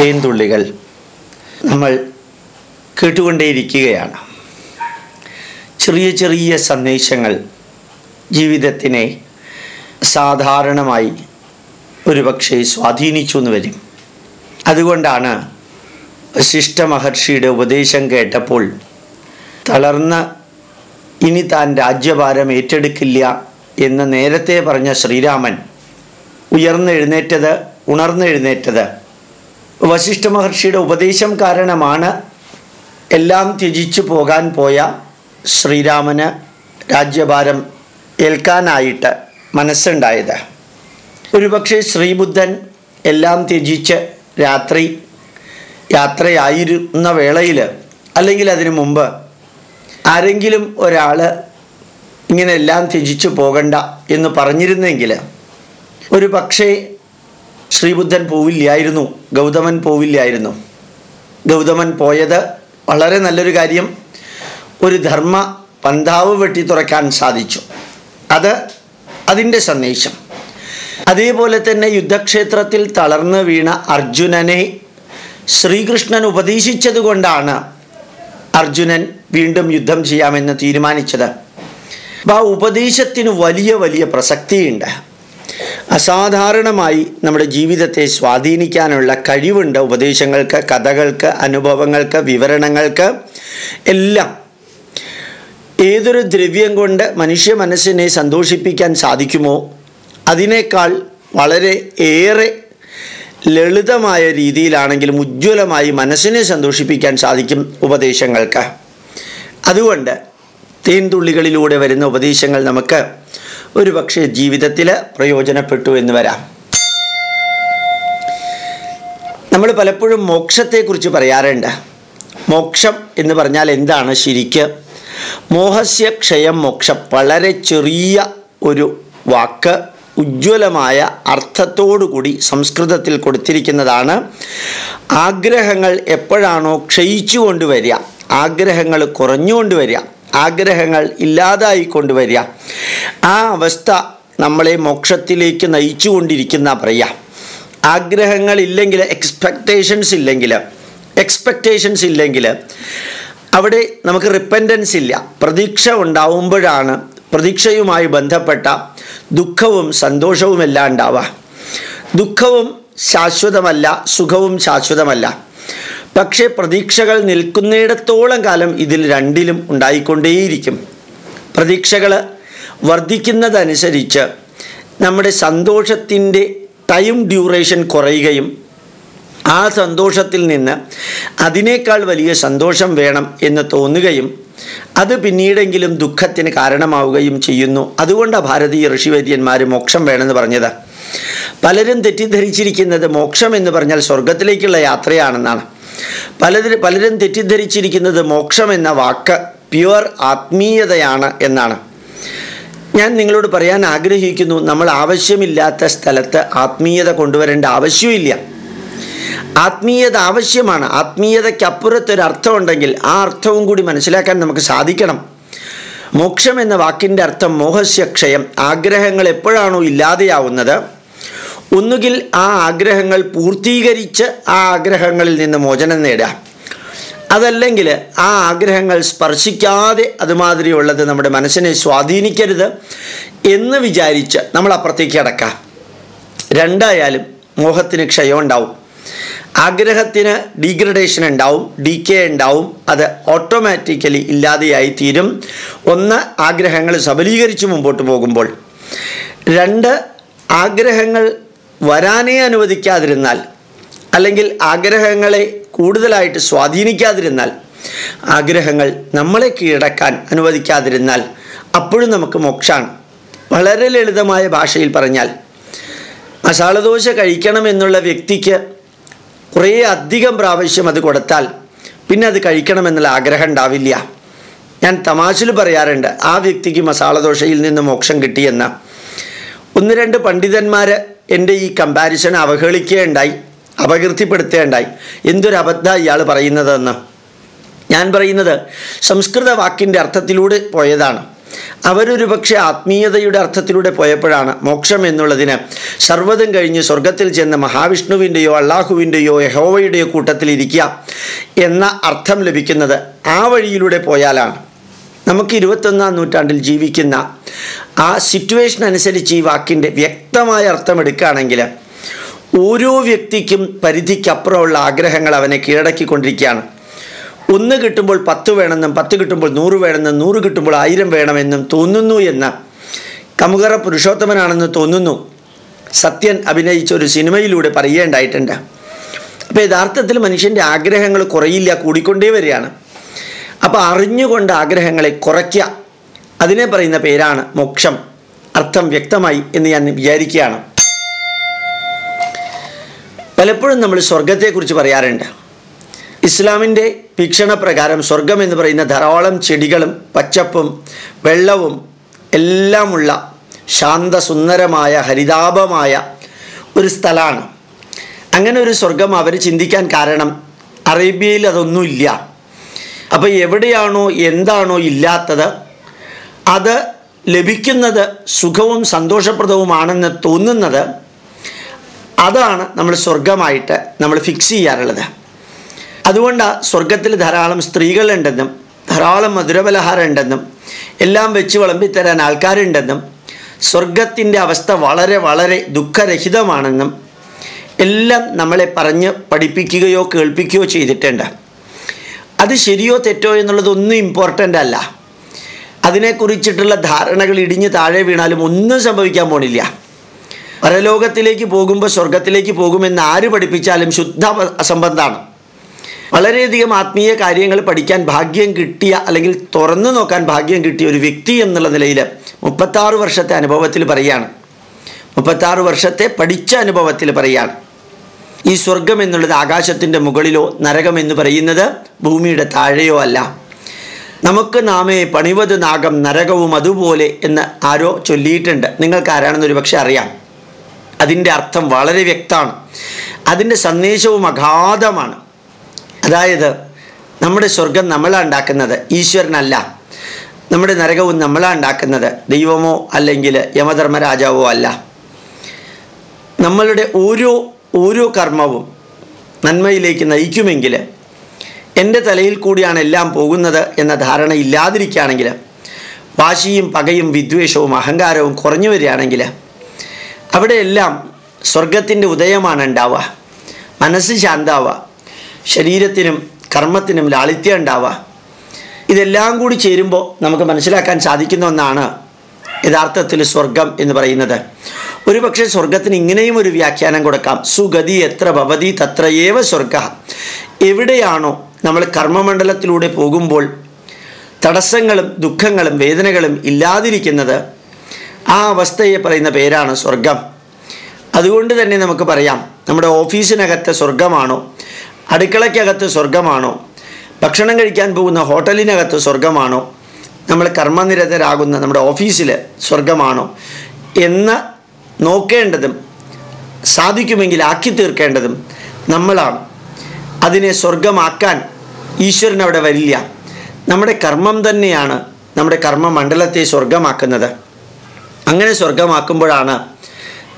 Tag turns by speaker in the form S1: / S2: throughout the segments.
S1: തേൻതുള്ളികൾ നമ്മൾ കേട്ടുകൊണ്ടേയിരിക്കുകയാണ്. ചെറിയ ചെറിയ സന്ദേശങ്ങൾ ജീവിതത്തിനെ സാധാരണമായി ഒരുപക്ഷെ സ്വാധീനിച്ചു എന്ന് വരും. അതുകൊണ്ടാണ് വശിഷ്ഠ മഹർഷിയുടെ ഉപദേശം കേട്ടപ്പോൾ തളർന്ന് ഇനി താൻ രാജ്യഭാരം ഏറ്റെടുക്കില്ല എന്ന് നേരത്തെ പറഞ്ഞ ശ്രീരാമൻ ഉയർന്നെഴുന്നേറ്റത് ഉണർന്നെഴുന്നേറ്റത് വശിഷ്ഠ മഹർഷിയുടെ ഉപദേശം കാരണമാണ് എല്ലാം ത്യജിച്ചു പോകാൻ പോയ ശ്രീരാമന് രാജ്യഭാരം ഏൽക്കാനായിട്ട് മനസ്സുണ്ടായത്. ഒരുപക്ഷെ ശ്രീബുദ്ധൻ എല്ലാം ത്യജിച്ച് രാത്രി യാത്രയായിരുന്ന വേളയിൽ അല്ലെങ്കിൽ അതിനു മുമ്പ് ആരെങ്കിലും ഒരാൾ ഇങ്ങനെ എല്ലാം ത്യജിച്ചു പോകണ്ട എന്ന് പറഞ്ഞിരുന്നെങ്കിൽ ഒരു പക്ഷേ ശ്രീബുദ്ധൻ പോവില്ലായിരുന്നു ഗൗതമൻ പോവില്ലായിരുന്നു. ഗൗതമൻ പോയത് വളരെ നല്ലൊരു കാര്യം ഒരു ധർമ്മ പന്താവ് വെട്ടി തുറക്കാൻ സാധിച്ചു. അത് അതിന്റെ സന്ദേശം. അതേപോലെ തന്നെ യുദ്ധക്ഷേത്രത്തിൽ തളർന്നു വീണ അർജുനനെ ശ്രീകൃഷ്ണൻ ഉപദേശിച്ചത് കൊണ്ടാണ് അർജുനൻ വീണ്ടും യുദ്ധം ചെയ്യാമെന്ന് തീരുമാനിച്ചത്. അപ്പോൾ ആ ഉപദേശത്തിന് വലിയ വലിയ പ്രസക്തിയുണ്ട്. അസാധാരണമായി നമ്മുടെ ജീവിതത്തെ സ്വാധീനിക്കാനുള്ള കഴിവുണ്ട് ഉപദേശങ്ങൾക്ക് കഥകൾക്ക് അനുഭവങ്ങൾക്ക് വിവരണങ്ങൾക്ക് എല്ലാം. ഏതൊരു ദ്രവ്യം കൊണ്ട് മനുഷ്യ മനസ്സിനെ സന്തോഷിപ്പിക്കാൻ സാധിക്കുമോ? അതിനേക്കാൾ വളരെ ഏറെ ലളിതമായ രീതിയിലാണെങ്കിലും ഉജ്ജ്വലമായി മനസ്സിനെ സന്തോഷിപ്പിക്കാൻ സാധിക്കും ഉപദേശങ്ങൾക്ക്. അതുകൊണ്ട് തേൻതുള്ളികളിലൂടെ വരുന്ന ഉപദേശങ്ങൾ നമുക്ക് ഒരു പക്ഷേ ജീവിതത്തിൽ പ്രയോജനപ്പെട്ടു എന്ന് വരാം. നമ്മൾ പലപ്പോഴും മോക്ഷത്തെക്കുറിച്ച് പറയാറുണ്ട്. മോക്ഷം എന്ന് പറഞ്ഞാൽ എന്താണ് ശരിക്ക്? മോഹസ്യ ക്ഷയം മോക്ഷം. വളരെ ചെറിയ ഒരു വാക്ക് ഉജ്ജ്വലമായ അർത്ഥത്തോടുകൂടി സംസ്കൃതത്തിൽ കൊടുത്തിരിക്കുന്നതാണ്. ആഗ്രഹങ്ങൾ എപ്പോഴാണോ ക്ഷയിച്ചു കൊണ്ടുവരിക ആഗ്രഹങ്ങൾ കുറഞ്ഞുകൊണ്ട് വരിക ആഗ്രഹങ്ങൾ ഇല്ലാതായി കൊണ്ടുവരിക. ആ അവസ്ഥ നമ്മളെ മോക്ഷത്തിലേക്ക് നയിച്ചു കൊണ്ടിരിക്കുന്ന പറയാം ആഗ്രഹങ്ങളില്ലെങ്കിൽ എക്സ്പെക്റ്റേഷൻസ് ഇല്ലെങ്കിൽ എക്സ്പെക്റ്റേഷൻസ് ഇല്ലെങ്കിൽ അവിടെ നമുക്ക് റിപ്പൻഡൻസ് ഇല്ല. പ്രതീക്ഷ ഉണ്ടാവുമ്പോഴാണ് പ്രതീക്ഷയുമായി ബന്ധപ്പെട്ട ദുഃഖവും സന്തോഷവുമെല്ലാം ഉണ്ടാവുക. ദുഃഖവും ശാശ്വതമല്ല സുഖവും ശാശ്വതമല്ല. പക്ഷേ പ്രതീക്ഷകൾ നിൽക്കുന്നിടത്തോളം കാലം ഇതിൽ രണ്ടിലും ഉണ്ടായിക്കൊണ്ടേയിരിക്കും. പ്രതീക്ഷകൾ വർദ്ധിക്കുന്നതനുസരിച്ച് നമ്മുടെ സന്തോഷത്തിന്റെ ടൈം ഡ്യൂറേഷൻ കുറയുകയും ആ സന്തോഷത്തിൽ നിന്ന് അതിനേക്കാൾ വലിയ സന്തോഷം വേണം എന്ന് തോന്നുകയും അത് പിന്നീടെങ്കിലും ദുഃഖത്തിന് കാരണമാവുകയും ചെയ്യുന്നു. അതുകൊണ്ടാണ് ഭാരതീയ ഋഷിവര്യന്മാർ മോക്ഷം വേണമെന്ന് പറഞ്ഞത്. പലരും തെറ്റിദ്ധരിച്ചിരിക്കുന്നത് മോക്ഷം എന്ന് പറഞ്ഞാൽ സ്വർഗത്തിലേക്കുള്ള യാത്രയാണെന്നാണ്. പലരും പലരും തെറ്റിദ്ധരിച്ചിരിക്കുന്നത് മോക്ഷം എന്ന വാക്ക് പ്യുവർ ആത്മീയതയാണ് എന്നാണ്. ഞാൻ നിങ്ങളോട് പറയാൻ ആഗ്രഹിക്കുന്നു നമ്മൾ ആവശ്യമില്ലാത്ത സ്ഥലത്ത് ആത്മീയത കൊണ്ടുവരേണ്ട ആവശ്യമില്ല. ആത്മീയത ആവശ്യമാണ്. ആത്മീയതയ്ക്കപ്പുറത്തൊരർത്ഥമുണ്ടെങ്കിൽ ആ അർത്ഥവും കൂടി മനസ്സിലാക്കാൻ നമുക്ക് സാധിക്കണം. മോക്ഷം എന്ന വാക്കിന്റെ അർത്ഥം മോഹസ്യക്ഷയം ആഗ്രഹങ്ങൾ എപ്പോഴാണോ ഇല്ലാതെയാവുന്നത് ഒന്നുകിൽ ആ ആഗ്രഹങ്ങൾ പൂർത്തീകരിച്ച് ആ ആഗ്രഹങ്ങളിൽ നിന്ന് മോചനം നേടാം അതല്ലെങ്കിൽ ആ ആഗ്രഹങ്ങൾ സ്പർശിക്കാതെ അതുമാതിരിയുള്ളത് നമ്മുടെ മനസ്സിനെ സ്വാധീനിക്കരുത് എന്ന് വിചാരിച്ച് നമ്മൾ അപ്പുറത്തേക്ക് അടക്കാം രണ്ടായാലും മോഹത്തിന് ക്ഷയം ഉണ്ടാവും. ആഗ്രഹത്തിന് ഡീഗ്രഡേഷൻ ഉണ്ടാവും ഡി കെ ഉണ്ടാവും. അത് ഓട്ടോമാറ്റിക്കലി ഇല്ലാതെയായി തീരും. ഒന്ന് ആഗ്രഹങ്ങൾ സബലീകരിച്ച് മുമ്പോട്ട് പോകുമ്പോൾ. രണ്ട് ആഗ്രഹങ്ങൾ വരാനേ അനുവദിക്കാതിരുന്നാൽ അല്ലെങ്കിൽ ആഗ്രഹങ്ങളെ കൂടുതലായിട്ട് സ്വാധീനിക്കാതിരുന്നാൽ ആഗ്രഹങ്ങൾ നമ്മളെ കീഴടക്കാൻ അനുവദിക്കാതിരുന്നാൽ അപ്പോഴും നമുക്ക് മോക്ഷാണ്. വളരെ ലളിതമായ ഭാഷയിൽ പറഞ്ഞാൽ മസാലദോശ കഴിക്കണമെന്നുള്ള വ്യക്തിക്ക് കുറേ അധികം പ്രാവശ്യം അത് കൊടുത്താൽ പിന്നെ അത് കഴിക്കണമെന്നുള്ള ആഗ്രഹം ഉണ്ടാവില്ല. ഞാൻ തമാശയിൽ പറയാറുണ്ട് ആ വ്യക്തിക്ക് മസാലദോശയിൽ നിന്ന് മോക്ഷം കിട്ടിയെന്ന്. ഒന്ന് രണ്ട് പണ്ഡിതന്മാർ എന്റെ ഈ കമ്പാരിസൺ അവഹേളിക്കുകയുണ്ടായി അപകീർത്തിപ്പെടുത്തുകയുണ്ടായി. എന്തൊരു അബദ്ധ ഇയാൾ പറയുന്നതെന്ന്. ഞാൻ പറയുന്നത് സംസ്കൃത വാക്കിന്റെ അർത്ഥത്തിലൂടെ പോയതാണ്. അവരൊരു പക്ഷേ ആത്മീയതയുടെ അർത്ഥത്തിലൂടെ പോയപ്പോഴാണ് മോക്ഷം എന്നുള്ളതിന് സർവതും കഴിഞ്ഞ് സ്വർഗത്തിൽ ചെന്ന് മഹാവിഷ്ണുവിന്റെയോ അള്ളാഹുവിന്റെയോ യഹോവയുടെയോ കൂട്ടത്തിലിരിക്കുക എന്ന അർത്ഥം ലഭിക്കുന്നത് ആ വഴിയിലൂടെ പോയാലാണ്. നമുക്ക് ഇരുപത്തൊന്നാം നൂറ്റാണ്ടിൽ ജീവിക്കുന്ന ആ സിറ്റുവേഷൻ അനുസരിച്ച് ഈ വാക്കിന്റെ വ്യക്തമായ അർത്ഥം എടുക്കുകയാണെങ്കിൽ ഓരോ വ്യക്തിക്കും പരിധിക്കപ്പുറമുള്ള ആഗ്രഹങ്ങൾ അവനെ കീഴടക്കിക്കൊണ്ടിരിക്കുകയാണ്. ഒന്ന് കിട്ടുമ്പോൾ പത്ത് വേണമെന്നും പത്ത് കിട്ടുമ്പോൾ നൂറ് വേണമെന്നും നൂറ് കിട്ടുമ്പോൾ ആയിരം വേണമെന്നും തോന്നുന്നു എന്ന് കമുകറ പുരുഷോത്തമനാണെന്ന് തോന്നുന്നു. സത്യൻ അഭിനയിച്ച ഒരു സിനിമയിലൂടെ പറയേണ്ടായിട്ടുണ്ട്. അപ്പോൾ യഥാർത്ഥത്തിൽ മനുഷ്യന്റെ ആഗ്രഹങ്ങൾ കുറയില്ല കൂടിക്കൊണ്ടേ വരികയാണ്. അപ്പോൾ അറിഞ്ഞുകൊണ്ട് ആഗ്രഹങ്ങളെ കുറയ്ക്കുക അതിനെ പറയുന്ന പേരാണ് മോക്ഷം. അർത്ഥം വ്യക്തമായി എന്ന് ഞാൻ വിചാരിക്കുകയാണ്. പലപ്പോഴും നമ്മൾ സ്വർഗത്തെക്കുറിച്ച് പറയാറുണ്ട്. ഇസ്ലാമിന്റെ വീക്ഷണപ്രകാരം സ്വർഗം എന്ന് പറയുന്ന ധാരാളം ചെടികളും പച്ചപ്പും വെള്ളവും എല്ലാമുള്ള ശാന്തസുന്ദരമായ ഹരിതാപമായ ഒരു സ്ഥലമാണ്. അങ്ങനെ ഒരു സ്വർഗം അവർ ചിന്തിക്കാൻ കാരണം അറേബ്യയിൽ അതൊന്നുമില്ല. അപ്പോൾ എവിടെയാണോ എന്താണോ ഇല്ലാത്തത് അത് ലഭിക്കുന്നത് സുഖവും സന്തോഷപ്രദവുമാണെന്ന് തോന്നുന്നത് അതാണ് നമ്മൾ സ്വർഗമായിട്ട് നമ്മൾ ഫിക്സ് ചെയ്യാറുള്ളത്. അതുകൊണ്ട് സ്വർഗത്തിൽ ധാരാളം സ്ത്രീകളുണ്ടെന്നും ധാരാളം മധുരപലഹാരം ഉണ്ടെന്നും എല്ലാം വെച്ച് വിളമ്പിത്തരാൻ ആൾക്കാരുണ്ടെന്നും സ്വർഗത്തിന്റെ അവസ്ഥ വളരെ വളരെ ദുഃഖരഹിതമാണെന്നും എല്ലാം നമ്മളെ പറഞ്ഞ് പഠിപ്പിക്കുകയോ കേൾപ്പിക്കുകയോ ചെയ്തിട്ടുണ്ട്. അത് ശരിയോ തെറ്റോ എന്നുള്ളതൊന്നും ഇമ്പോർട്ടന്റ് അല്ല. അതിനെക്കുറിച്ചിട്ടുള്ള ധാരണകൾ ഇടിഞ്ഞ് താഴെ വീണാലും ഒന്നും സംഭവിക്കാൻ പോണില്ല. പരലോകത്തിലേക്ക് പോകുമ്പോൾ സ്വർഗത്തിലേക്ക് പോകുമെന്ന് ആര് പഠിപ്പിച്ചാലും ശുദ്ധ അസംബന്ധമാണ്. വളരെയധികം ആത്മീയ കാര്യങ്ങൾ പഠിക്കാൻ ഭാഗ്യം കിട്ടിയ അല്ലെങ്കിൽ തുറന്നു നോക്കാൻ ഭാഗ്യം കിട്ടിയ ഒരു വ്യക്തി എന്നുള്ള നിലയിൽ മുപ്പത്താറ് വർഷത്തെ അനുഭവത്തിൽ പറയുകയാണ്. മുപ്പത്താറ് വർഷത്തെ പഠിച്ച അനുഭവത്തിൽ പറയുകയാണ്. ഈ സ്വർഗം എന്നുള്ളത് ആകാശത്തിന്റെ മുകളിലോ നരകം എന്ന് പറയുന്നത് ഭൂമിയുടെ താഴെയോ അല്ല. നമുക്ക് നാമേ പണിവത് നാഗം നരകവും അതുപോലെ എന്ന് ആരോ ചൊല്ലിയിട്ടുണ്ട്. നിങ്ങൾക്ക് ആരാണെന്നൊരു പക്ഷെ അറിയാം. അതിന്റെ അർത്ഥം വളരെ വ്യക്തമാണ്. അതിന്റെ സന്ദേശവും അഗാധമാണ്. അതായത് നമ്മുടെ സ്വർഗം നമ്മളാണ് ഉണ്ടാക്കുന്നത് ഈശ്വരനല്ല. നമ്മുടെ നരകവും നമ്മളാണ് ഉണ്ടാക്കുന്നത് ദൈവമോ അല്ലെങ്കിൽ യമധർമ്മരാജാവോ അല്ല. നമ്മളുടെ ഓരോ ഓരോ കർമ്മവും നന്മയിലേക്ക് നയിക്കുമെങ്കിൽ എന്റെ തലയിൽ കൂടിയാണ് എല്ലാം പോകുന്നത് എന്ന ധാരണ ഇല്ലാതിരിക്കുകയാണെങ്കിൽ വാശിയും പകയും വിദ്വേഷവും അഹങ്കാരവും കുറഞ്ഞു വരികയാണെങ്കിൽ അവിടെയെല്ലാം സ്വർഗത്തിന്റെ ഉദയമാണ് ഉണ്ടാവുക. മനസ്സ് ശാന്താവുക. ശരീരത്തിനും കർമ്മത്തിനും ലാളിത്യം ഉണ്ടാവുക. ഇതെല്ലാം കൂടി ചേരുമ്പോൾ നമുക്ക് മനസ്സിലാക്കാൻ സാധിക്കുന്ന ഒന്നാണ് യഥാർത്ഥത്തിൽ സ്വർഗം എന്ന് പറയുന്നത്. ഒരു പക്ഷേ സ്വർഗത്തിന് ഇങ്ങനെയും ഒരു വ്യാഖ്യാനം കൊടുക്കാം. സുഗതി എത്ര ഭവതി തത്രയേവ സ്വർഗ എവിടെയാണോ നമ്മൾ കർമ്മമണ്ഡലത്തിലൂടെ പോകുമ്പോൾ തടസ്സങ്ങളും ദുഃഖങ്ങളും വേദനകളും ഇല്ലാതിരിക്കുന്നത് ആ അവസ്ഥയെ പറയുന്ന പേരാണ് സ്വർഗം. അതുകൊണ്ട് തന്നെ നമുക്ക് പറയാം നമ്മുടെ ഓഫീസിനകത്ത് സ്വർഗമാണോ? അടുക്കളയ്ക്കകത്ത് സ്വർഗമാണോ? ഭക്ഷണം കഴിക്കാൻ പോകുന്ന ഹോട്ടലിനകത്ത് സ്വർഗമാണോ? നമ്മൾ കർമ്മനിരതരാകുന്ന നമ്മുടെ ഓഫീസിൽ സ്വർഗമാണോ? എന്ന് നോക്കേണ്ടതും സാധിക്കുമെങ്കിൽ ആക്കി തീർക്കേണ്ടതും നമ്മളാണ്. അതിനെ സ്വർഗമാക്കാൻ ഈശ്വരൻ അവിടെ വരില്ല. നമ്മുടെ കർമ്മം തന്നെയാണ് നമ്മുടെ കർമ്മമണ്ഡലത്തെ സ്വർഗമാക്കുന്നത് അങ്ങനെ സ്വർഗമാക്കുമ്പോഴാണ്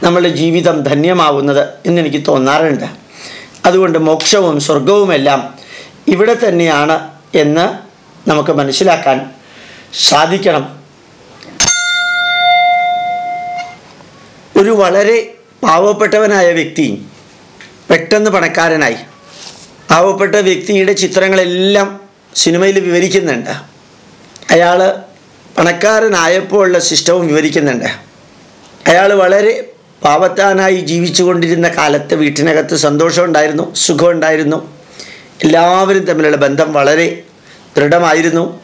S1: നമ്മളുടെ ജീവിതം ധന്യമാവുന്നത് എന്നെനിക്ക് തോന്നാറുണ്ട്. അതുകൊണ്ട് മോക്ഷവും സ്വർഗവുമെല്ലാം ഇവിടെ തന്നെയാണ് എന്ന് നമുക്ക് മനസ്സിലാക്കാൻ സാധിക്കണം. ഒരു വളരെ പാവപ്പെട്ടവനായ വ്യക്തി പെട്ടെന്ന് പണക്കാരനായി. പാവപ്പെട്ട വ്യക്തിയുടെ ചിത്രങ്ങളെല്ലാം സിനിമയിൽ വിവരിക്കുന്നുണ്ട്. അയാൾ പണക്കാരനായപ്പോൾ ഉള്ള സിസ്റ്റവും വിവരിക്കുന്നുണ്ട്. അയാൾ വളരെ പാവത്താനായി ജീവിച്ചു കൊണ്ടിരുന്ന കാലത്ത് വീട്ടിനകത്ത് സന്തോഷമുണ്ടായിരുന്നു സുഖമുണ്ടായിരുന്നു. എല്ലാവരും തമ്മിലുള്ള ബന്ധം വളരെ ദൃഢമായിരുന്നു.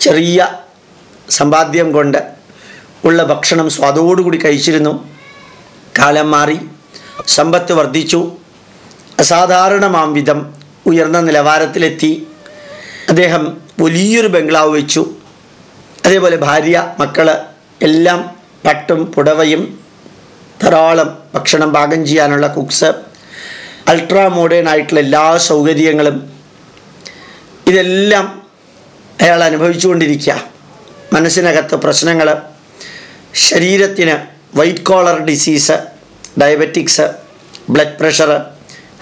S1: ചെറിയ സമ്പാദ്യം കൊണ്ട് ഉള്ള ഭക്ഷണം സ്വാദോടുകൂടി കഴിച്ചിരുന്നു. കാലം മാറി സമ്പത്ത് വർദ്ധിച്ചു. അസാധാരണമാം വിധം ഉയർന്ന നിലവാരത്തിലെത്തി. അദ്ദേഹം വലിയൊരു ബംഗ്ലാവ് വെച്ചു. അതേപോലെ ഭാര്യ മക്കൾ എല്ലാം പട്ടും പുടവയും ധാരാളം ഭക്ഷണം പാകം ചെയ്യാനുള്ള കുക്സ് അൾട്രാ മോഡേൺ ആയിട്ടുള്ള എല്ലാ സൗകര്യങ്ങളും ഇതെല്ലാം അയാൾ അനുഭവിച്ചുകൊണ്ടിരിക്കുക. മനസ്സിനകത്ത് പ്രശ്നങ്ങൾ ശരീരത്തിന് white collar disease diabetics blood pressure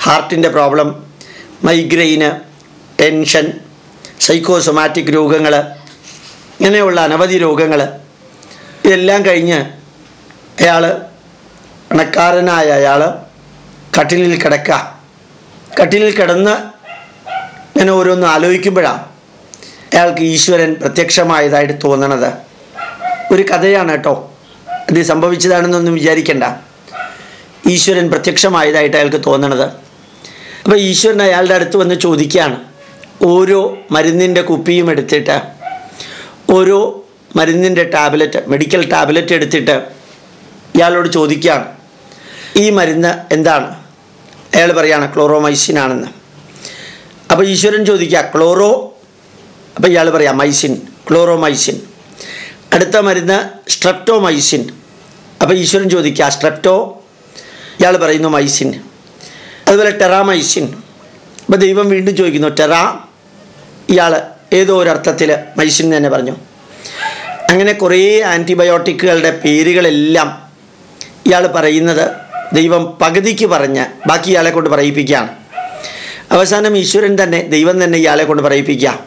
S1: ഹാർട്ടിന്റെ പ്രോബ്ലം മൈഗ്രെയിന് ടെൻഷൻ സൈക്കോസൊമാറ്റിക് രോഗങ്ങൾ ഇങ്ങനെയുള്ള അനവധി രോഗങ്ങൾ ഇതെല്ലാം കഴിഞ്ഞ് അയാൾ പണക്കാരനായ അയാൾ കട്ടിലിൽ കിടക്കുക കട്ടിലിൽ കിടന്ന് ഇങ്ങനെ ഓരോന്ന് ആലോചിക്കുമ്പോഴാണ് അയാൾക്ക് ഈശ്വരൻ പ്രത്യക്ഷമായതായിട്ട് തോന്നണത്. ഒരു കഥയാണ് കേട്ടോ. ഇത് സംഭവിച്ചതാണെന്നൊന്നും വിചാരിക്കണ്ട. ഈശ്വരൻ പ്രത്യക്ഷമായതായിട്ട് അയാൾക്ക് തോന്നണത്. അപ്പോൾ ഈശ്വരൻ അയാളുടെ അടുത്ത് വന്ന് ചോദിക്കുകയാണ് ഓരോ മരുന്നിന്റെ കുപ്പിയും എടുത്തിട്ട് ഓരോ മരുന്നിന്റെ ടാബ്ലറ്റ് മെഡിക്കൽ ടാബ്ലറ്റ് എടുത്തിട്ട് ഇയാളോട് ചോദിക്കുകയാണ് ഈ മരുന്ന് എന്താണ്? അയാൾ പറയാണ് ക്ലോറോമൈസിൻ ആണെന്ന് അപ്പോൾ ഈശ്വരൻ ചോദിക്കുക ക്ലോറോ? അപ്പോൾ ഇയാൾ പറയാം മൈസിൻ ക്ലോറോമൈസിൻ. അടുത്ത മരുന്ന് സ്ട്രെപ്റ്റോമൈസിൻ. അപ്പോൾ ഈശ്വരൻ ചോദിക്കുക സ്ട്രെപ്റ്റോ? ഇയാൾ പറയുന്നു മൈസിൻ. അതുപോലെ ടെറാമൈസിൻ അപ്പോൾ ദൈവം വീണ്ടും ചോദിക്കുന്നു ടെറാ ഇയാൾ ഏതോ ഒരർത്ഥത്തിൽ മൈസിൻ തന്നെ പറഞ്ഞു. അങ്ങനെ കുറേ ആന്റിബയോട്ടിക്കുകളുടെ പേരുകളെല്ലാം ഇയാൾ പറയുന്നത് ദൈവം പകുതിക്ക് പറഞ്ഞ് ബാക്കി ഇയാളെ കൊണ്ട് പറയിപ്പിക്കുകയാണ്. അവസാനം ഈശ്വരൻ തന്നെ ദൈവം തന്നെ ഇയാളെ കൊണ്ട് പറയിപ്പിക്കുക.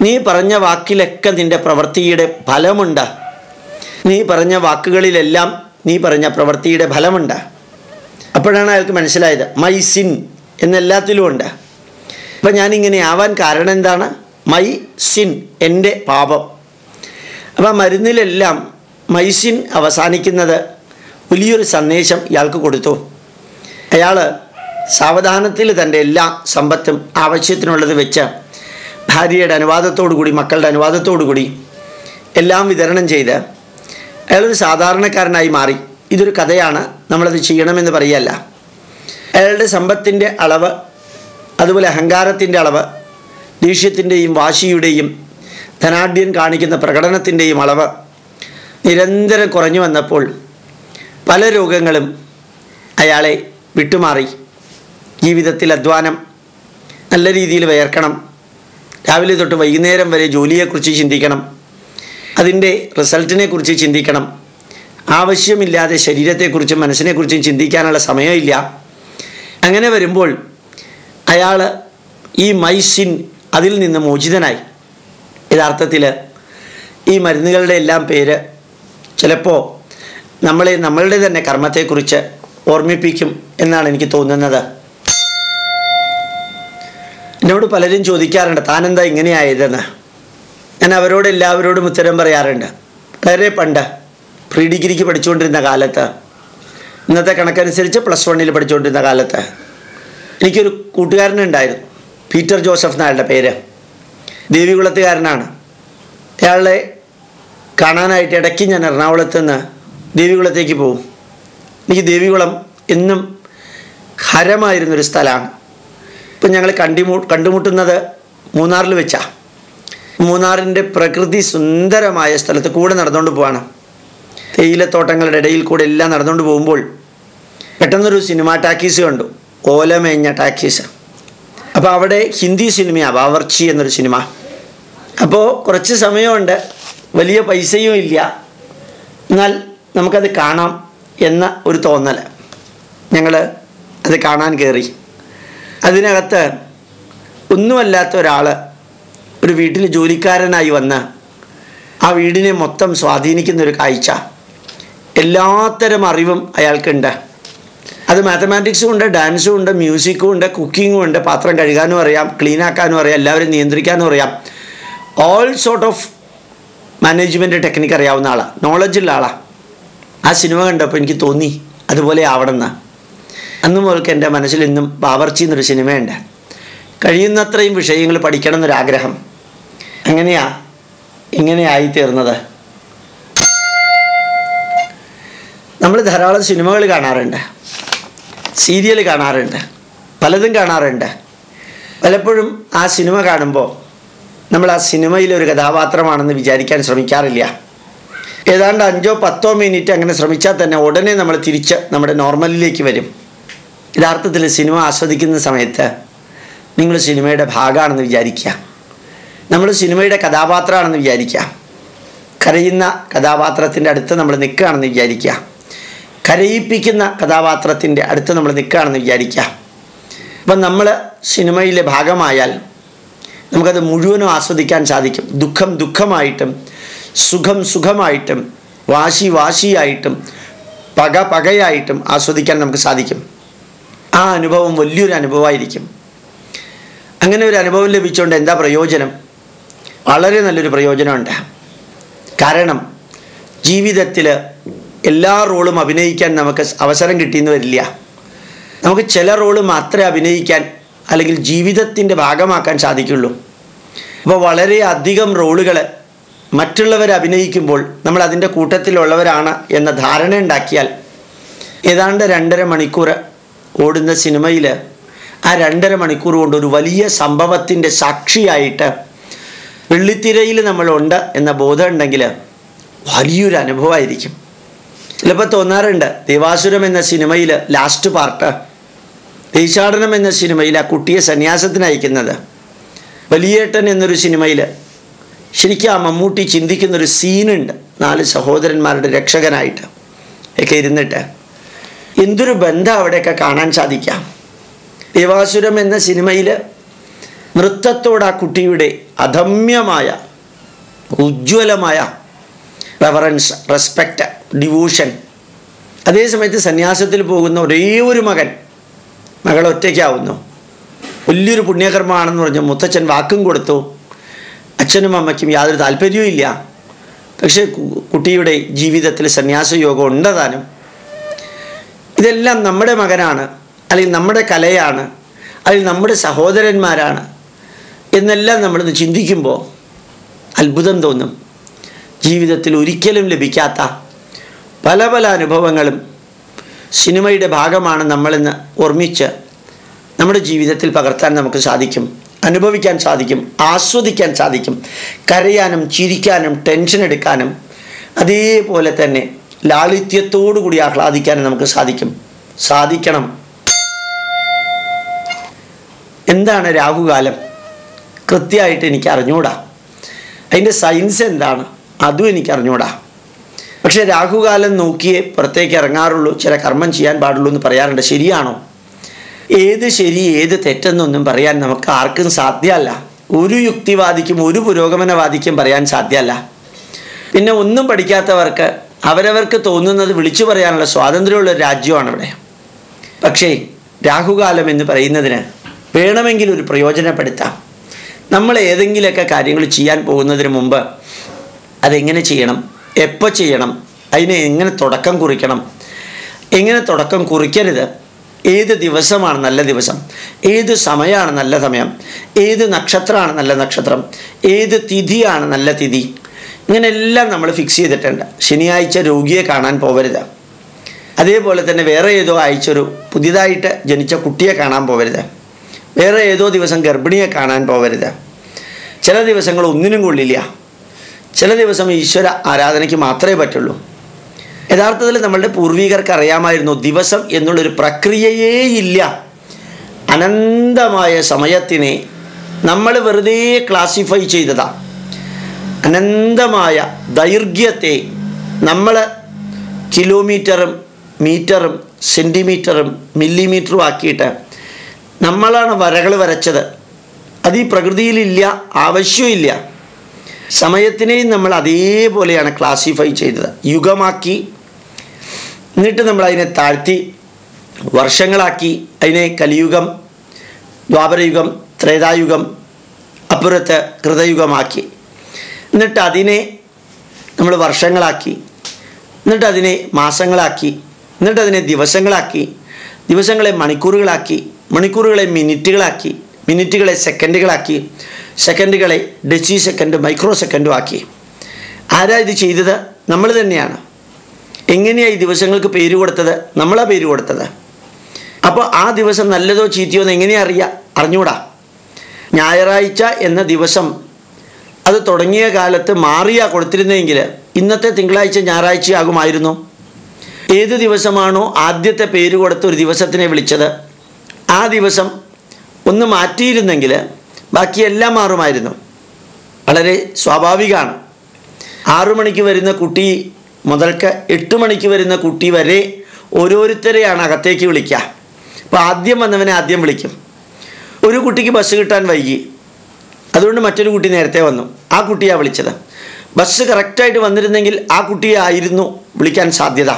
S1: നീ പറഞ്ഞ വാക്കിലൊക്കെ നിന്റെ പ്രവൃത്തിയുടെ ഫലമുണ്ട്. നീ പറഞ്ഞ വാക്കുകളിലെല്ലാം നീ പറഞ്ഞ പ്രവൃത്തിയുടെ ഫലമുണ്ട്. അപ്പോഴാണ് അയാൾക്ക് മനസ്സിലായത് മൈ സിൻ എന്നെല്ലാത്തിലും ഉണ്ട്. അപ്പം ഞാനിങ്ങനെ ആവാൻ കാരണം എന്താണ്? മൈ സിൻ എന്റെ പാപം. അപ്പം ആ മരുന്നിലെല്ലാം മൈസിൻ അവസാനിക്കുന്നത് വലിയൊരു സന്ദേശം ഇയാൾക്ക് കൊടുത്തു. അയാൾ സാവധാനത്തിൽ തന്റെ എല്ലാ സമ്പത്തും ആവശ്യത്തിനുള്ളത് വെച്ച് ഭാര്യയുടെ അനുവാദത്തോടു കൂടി മക്കളുടെ അനുവാദത്തോടു കൂടി എല്ലാം വിതരണം ചെയ്ത് അയാളൊരു സാധാരണക്കാരനായി മാറി. ഇതൊരു കഥയാണ്. നമ്മളത് ചെയ്യണമെന്ന് പറയല്ല. അയാളുടെ സമ്പത്തിന്റെ അളവ് അതുപോലെ അഹങ്കാരത്തിന്റെ അളവ് ദേഷ്യത്തിന്റെയും വാശിയുടെയും ധനാഢ്യൻ കാണിക്കുന്ന പ്രകടനത്തിന്റെയും അളവ് നിരന്തരം കുറഞ്ഞു വന്നപ്പോൾ പല രോഗങ്ങളും അയാളെ വിട്ടുമാറി. ജീവിതത്തിൽ അധ്വാനം നല്ല രീതിയിൽ വയർക്കണം രാവിലെ തൊട്ട് വൈകുന്നേരം വരെ ജോലിയെക്കുറിച്ച് ചിന്തിക്കണം അതിന്റെ റിസൾട്ടിനെക്കുറിച്ച് ചിന്തിക്കണം ആവശ്യമില്ലാതെ ശരീരത്തെക്കുറിച്ചും മനസ്സിനെക്കുറിച്ചും ചിന്തിക്കാനുള്ള സമയമില്ല. അങ്ങനെ വരുമ്പോൾ അയാൾ ഈ മൈസിൻ അതിൽ നിന്ന് മോചിതനായി. യഥാർത്ഥത്തിൽ ഈ മരുന്നുകളുടെ എല്ലാം പേര് ചിലപ്പോൾ നമ്മളെ നമ്മളുടെ തന്നെ കർമ്മത്തെക്കുറിച്ച് ഓർമ്മിപ്പിക്കും എന്നാണ് എനിക്ക് തോന്നുന്നത്. എന്നോട് പലരും ചോദിക്കാറുണ്ട് താനെന്താ ഇങ്ങനെയായതെന്ന്? ഞാൻ അവരോട് എല്ലാവരോടും ഉത്തരം പറയാറുണ്ട്. വളരെ പണ്ട് പ്രീ ഡിഗ്രിക്ക് പഠിച്ചുകൊണ്ടിരുന്ന കാലത്ത് ഇന്നത്തെ കണക്കനുസരിച്ച് പ്ലസ് വണ്ണിൽ പഠിച്ചുകൊണ്ടിരുന്ന കാലത്ത് എനിക്കൊരു കൂട്ടുകാരനുണ്ടായിരുന്നു. പീറ്റർ ജോസഫ് എന്നയാളുടെ പേര്. ദേവികുളത്തുകാരനാണ്. അയാളെ കാണാനായിട്ട് ഇടയ്ക്ക് ഞാൻ എറണാകുളത്ത് നിന്ന് ദേവികുളത്തേക്ക് പോകും. എനിക്ക് ദേവികുളം എന്നും ഹരമായിരുന്നൊരു സ്ഥലമാണ്. ഇപ്പം ഞങ്ങൾ കണ്ടിമു കണ്ടുമുട്ടുന്നത് മൂന്നാറിൽ വെച്ചാണ് മൂന്നാറിന്റെ പ്രകൃതി സുന്ദരമായ സ്ഥലത്ത് കൂടെ നടന്നുകൊണ്ട് പോവാണ്. തേയിലത്തോട്ടങ്ങളുടെ ഇടയിൽ കൂടെ എല്ലാം നടന്നുകൊണ്ട് പോകുമ്പോൾ പെട്ടെന്നൊരു സിനിമ ടാക്കീസ് കണ്ടു. ഓലമേഞ്ഞ ടാക്കീസ്. അപ്പോൾ അവിടെ ഹിന്ദി സിനിമയാണ് ബാവർച്ചി എന്നൊരു സിനിമ. അപ്പോൾ കുറച്ച് സമയമുണ്ട്. വലിയ പൈസയും ഇല്ല. എന്നാൽ നമുക്കത് കാണാം എന്ന ഒരു തോന്നൽ ഞങ്ങൾ അത് കാണാൻ കയറി അതിനകത്ത് ഒന്നുമല്ലാത്ത ഒരാൾ ഒരു വീട്ടിൽ ജോലിക്കാരനായി വന്ന് ആ വീടിനെ മൊത്തം സ്വാധീനിക്കുന്ന ഒരു കാഴ്ച. എല്ലാത്തരം അറിവും അയാൾക്കുണ്ട്. അത് മാത്തമാറ്റിക്സും ഉണ്ട് ഡാൻസും ഉണ്ട് മ്യൂസിക്കും ഉണ്ട് കുക്കിങ്ങും ഉണ്ട്. പാത്രം കഴുകാനും അറിയാം ക്ലീൻ ആക്കാനും അറിയാം എല്ലാവരും നിയന്ത്രിക്കാനും അറിയാം. All sort of management technique അറിയാവുന്ന ആളാണ് നോളജുള്ള ആളാണ് ആ സിനിമ കണ്ടപ്പോൾ എനിക്ക് തോന്നി അതുപോലെ ആവണമെന്ന്. അന്ന് മുതൽക്ക് എന്റെ മനസ്സിൽ ഇന്നും ബാവർച്ചി എന്നൊരു സിനിമയുണ്ട്. കഴിയുന്നത്രയും വിഷയങ്ങൾ പഠിക്കണം എന്നൊരാഗ്രഹം. അങ്ങനെയാ ഇങ്ങനെയായി തീർന്നത് നമ്മൾ ധാരാളം സിനിമകൾ കാണാറുണ്ട്. സീരിയൽ കാണാറുണ്ട്. പലതും കാണാറുണ്ട്. പലപ്പോഴും ആ സിനിമ കാണുമ്പോൾ നമ്മൾ ആ സിനിമയിലെ ഒരു കഥാപാത്രമാണെന്ന് വിചാരിക്കാൻ ശ്രമിക്കാറില്ല. ഏതാണ്ട് അഞ്ചോ പത്തോ മിനിറ്റ് അങ്ങനെ ശ്രമിച്ചാൽ തന്നെ ഉടനെ നമ്മൾ തിരിച്ച് നമ്മുടെ നോർമലിലേക്ക് വരും. യഥാർത്ഥത്തിൽ സിനിമ ആസ്വദിക്കുന്ന സമയത്ത് നിങ്ങൾ സിനിമയുടെ ഭാഗമാണെന്ന് വിചാരിക്കുക. നമ്മൾ സിനിമയുടെ കഥാപാത്രമാണെന്ന് വിചാരിക്കുക. കരയുന്ന കഥാപാത്രത്തിന്റെ അടുത്ത് നമ്മൾ നിൽക്കുകയാണെന്ന് വിചാരിക്കുക. കരയിപ്പിക്കുന്ന കഥാപാത്രത്തിന്റെ അടുത്ത് നമ്മൾ നിൽക്കുകയാണെന്ന് വിചാരിക്കുക. അപ്പം നമ്മൾ സിനിമയിലെ ഭാഗമായാൽ നമുക്കത് മുഴുവനും ആസ്വദിക്കാൻ സാധിക്കും. ദുഃഖം ദുഃഖമായിട്ടും സുഖം സുഖമായിട്ടും വാശി വാശിയായിട്ടും പക പകയായിട്ടും ആസ്വദിക്കാൻ നമുക്ക് സാധിക്കും. ആ അനുഭവം വലിയൊരു അനുഭവമായിരിക്കും. അങ്ങനെ ഒരു അനുഭവം ലഭിച്ചുകൊണ്ട് എന്താ പ്രയോജനം? വളരെ നല്ലൊരു പ്രയോജനമുണ്ട്. കാരണം ജീവിതത്തിൽ എല്ലാ റോളും അഭിനയിക്കാൻ നമുക്ക് അവസരം കിട്ടിയെന്ന് വരില്ല. നമുക്ക് ചില റോൾ മാത്രമേ അഭിനയിക്കാൻ അല്ലെങ്കിൽ ജീവിതത്തിന്റെ ഭാഗമാക്കാൻ സാധിക്കുള്ളൂ. അപ്പോൾ വളരെ അധികം റോളുകൾ മറ്റുള്ളവർ അഭിനയിക്കുമ്പോൾ നമ്മൾ അതിന്റെ കൂട്ടത്തിലുള്ളവരാണ് എന്ന ധാരണ ഉണ്ടാക്കിയാൽ ഏതാണ്ട് രണ്ടര മണിക്കൂർ ഓടുന്ന സിനിമയിൽ ആ രണ്ടര മണിക്കൂർ കൊണ്ട് ഒരു വലിയ സംഭവത്തിന്റെ സാക്ഷിയായിട്ട് വെള്ളിത്തിരയിൽ നമ്മളുണ്ട് എന്ന ബോധം വലിയൊരു അനുഭവമായിരിക്കും. ചിലപ്പോൾ തോന്നാറുണ്ട് ദേവാസുരം എന്ന സിനിമയിൽ ലാസ്റ്റ് പാർട്ട് ദേശാടനം എന്ന സിനിമയിൽ ആ കുട്ടിയെ സന്യാസത്തിന് അയക്കുന്നത്. വലിയേട്ടൻ എന്നൊരു സിനിമയിൽ ശരിക്കും ആ മമ്മൂട്ടി ചിന്തിക്കുന്നൊരു സീനുണ്ട് നാല് സഹോദരന്മാരുടെ രക്ഷകനായിട്ട് ഒക്കെ ഇരുന്നിട്ട്. എന്തൊരു ബന്ധം അവിടെയൊക്കെ കാണാൻ സാധിക്കാം. ദേവാസുരം എന്ന സിനിമയിൽ നൃത്തത്തോട് ആ കുട്ടിയുടെ അധമ്യമായ ഉജ്ജ്വലമായ റെഫറൻസ് റെസ്പെക്റ്റ് ഡിവോഷൻ അതേസമയത്ത് സന്യാസത്തിൽ പോകുന്ന ഒരേ ഒരു മകൻ മകൾ ഒറ്റയ്ക്കാവുന്നു. വലിയൊരു പുണ്യകർമ്മമാണെന്ന് പറഞ്ഞ്. മുത്തച്ഛൻ വാക്കും കൊടുത്തു. അച്ഛനും അമ്മയ്ക്കും യാതൊരു താല്പര്യവും ഇല്ല. പക്ഷേ കുട്ടിയുടെ ജീവിതത്തിൽ സന്യാസ യോഗം ഉണ്ടതാനും ഇതെല്ലാം നമ്മുടെ മകനാണ് അല്ലെങ്കിൽ നമ്മുടെ കലയാണ് അല്ലെങ്കിൽ നമ്മുടെ സഹോദരന്മാരാണ് എന്നെല്ലാം നമ്മൾ ചിന്തിക്കുമ്പോൾ അത്ഭുതം തോന്നും. ജീവിതത്തിൽ ഒരിക്കലും ലഭിക്കാത്ത പല പല അനുഭവങ്ങളും സിനിമയുടെ ഭാഗമാണ് നമ്മളിന്ന് ഓർമ്മിച്ച് നമ്മുടെ ജീവിതത്തിൽ പകർത്താൻ നമുക്ക് സാധിക്കും അനുഭവിക്കാൻ സാധിക്കും ആസ്വദിക്കാൻ സാധിക്കും കരയാനും ചിരിക്കാനും ടെൻഷൻ എടുക്കാനും അതേപോലെ തന്നെ കൂടി ആഹ്ലാദിക്കാനും നമുക്ക് സാധിക്കും. സാധിക്കണം. എന്താണ് രാഹുകാലം? കൃത്യമായിട്ട് എനിക്ക് അറിഞ്ഞൂടാ. അതിന്റെ സയൻസ് എന്താണ്? അതും എനിക്ക് അറിഞ്ഞൂടാ പക്ഷേ രാഹുകാലം നോക്കിയേ പുറത്തേക്ക് ഇറങ്ങാറുള്ളൂ. ചില കർമ്മം ചെയ്യാൻ പാടുള്ളൂ എന്ന് പറയാറുണ്ട്. ശരിയാണോ? ഏത് ശരി ഏത് തെറ്റെന്നൊന്നും പറയാൻ നമുക്ക് ആർക്കും സാധ്യമല്ല. ഒരു യുക്തിവാദിക്കും ഒരു പുരോഗമനവാദിക്കും പറയാൻ സാധ്യമല്ല. പിന്നെ ഒന്നും പഠിക്കാത്തവർക്ക് അവരവർക്ക് തോന്നുന്നത് വിളിച്ചു പറയാനുള്ള സ്വാതന്ത്ര്യമുള്ള രാജ്യമാണ് ഇവിടെ. പക്ഷേ രാഹുകാലം എന്ന് പറയുന്നതിന് വേണമെങ്കിൽ ഒരു പ്രയോജനപ്പെടുത്താം. നമ്മൾ ഏതെങ്കിലുമൊക്കെ കാര്യങ്ങൾ ചെയ്യാൻ പോകുന്നതിന് മുമ്പ് അതെങ്ങനെ ചെയ്യണം? എപ്പോൾ ചെയ്യണം? അതിനെ എങ്ങനെ തുടക്കം കുറിക്കണം? എങ്ങനെ തുടക്കം കുറിക്കരുത്? ഏത് ദിവസമാണ് നല്ല ദിവസം? ഏത് സമയമാണ് നല്ല സമയം? ഏത് നക്ഷത്രമാണ് നല്ല നക്ഷത്രം? ഏത് തിഥിയാണ് നല്ല തിഥി? ഇങ്ങനെയെല്ലാം നമ്മൾ ഫിക്സ് ചെയ്തിട്ടുണ്ട്. ശനിയാഴ്ച രോഗിയെ കാണാൻ പോകരുത് അതേപോലെ തന്നെ വേറെ ഏതോ അയച്ചൊരു പുതിയതായിട്ട് ജനിച്ച കുട്ടിയെ കാണാൻ പോകരുത് വേറെ ഏതോ ദിവസം ഗർഭിണിയെ കാണാൻ പോകരുത് ചില ദിവസങ്ങൾ ഒന്നിനും കൊള്ളില്ല. ചില ദിവസം ഈശ്വര ആരാധനയ്ക്ക് മാത്രമേ പറ്റുള്ളൂ. യഥാർത്ഥത്തിൽ നമ്മളുടെ പൂർവികർക്ക് അറിയാമായിരുന്നു ദിവസം എന്നുള്ളൊരു പ്രക്രിയയേ ഇല്ല. അനന്തമായ സമയത്തിനെ നമ്മൾ വെറുതെ ക്ലാസിഫൈ ചെയ്തതാ. അനന്തമായ ദൈർഘ്യത്തെ നമ്മൾ കിലോമീറ്ററും മീറ്ററും സെന്റിമീറ്ററും മില്ലിമീറ്ററും ആക്കിയിട്ട് നമ്മളാണ് വരകൾ വരച്ചത്. അത് ഈ പ്രകൃതിയിലില്ല ആവശ്യമില്ല. സമയത്തിനെയും നമ്മൾ അതേപോലെയാണ് ക്ലാസിഫൈ ചെയ്തത്. യുഗമാക്കി എന്നിട്ട് നമ്മൾ അതിനെ താഴ്ത്തി വർഷങ്ങളാക്കി അതിനെ കലിയുഗം ദ്വാപരയുഗം ത്രേതായുഗം അപ്പുറത്ത് കൃതയുഗമാക്കി. എന്നിട്ട് അതിനെ നമ്മൾ വർഷങ്ങളാക്കി എന്നിട്ട് അതിനെ മാസങ്ങളാക്കി എന്നിട്ട് അതിനെ ദിവസങ്ങളാക്കി ദിവസങ്ങളെ മണിക്കൂറുകളാക്കി മണിക്കൂറുകളെ മിനിറ്റുകളാക്കി മിനിറ്റുകളെ സെക്കൻഡുകളാക്കി സെക്കൻഡുകളെ ഡെസി സെക്കൻഡ് മൈക്രോ സെക്കൻഡും ആക്കി. ആരാ ഇത് ചെയ്തത്? നമ്മൾ തന്നെയാണ്. എങ്ങനെയാണ് ഈ ദിവസങ്ങൾക്ക് പേര് കൊടുത്തത്? നമ്മളാ പേര് കൊടുത്തത്. അപ്പോൾ ആ ദിവസം നല്ലതോ ചീത്തയോ എന്ന് എങ്ങനെയാ അറിയാം? അറിഞ്ഞൂടാ ഞായറാഴ്ച എന്ന ദിവസം അത് തുടങ്ങിയ കാലത്ത് മാറിയാ കൊടുത്തിരുന്നെങ്കിൽ ഇന്നത്തെ തിങ്കളാഴ്ച ഞായറാഴ്ച ആകുമായിരുന്നു ഏത് ദിവസമാണോ ആദ്യത്തെ പേര് കൊടുത്ത ഒരു ദിവസത്തിനെ വിളിച്ചത്. ആ ദിവസം ഒന്ന് മാറ്റിയിരുന്നെങ്കിൽ ബാക്കിയെല്ലാം മാറുമായിരുന്നു. വളരെ സ്വാഭാവികമാണ്. ആറു മണിക്ക് വരുന്ന കുട്ടി മുതൽക്ക് എട്ട് മണിക്ക് വരുന്ന കുട്ടി വരെ ഓരോരുത്തരെയാണ് അകത്തേക്ക് വിളിക്കുക. അപ്പോൾ ആദ്യം വന്നവനെ ആദ്യം വിളിക്കും. ഒരു കുട്ടിക്ക് ബസ് കിട്ടാൻ വൈകി. അതുകൊണ്ട് മറ്റൊരു കുട്ടി നേരത്തെ വന്നു. ആ കുട്ടിയാണ് വിളിച്ചത്. ബസ് കറക്റ്റായിട്ട് വന്നിരുന്നെങ്കിൽ ആ കുട്ടിയായിരുന്നു വിളിക്കാൻ സാധ്യത.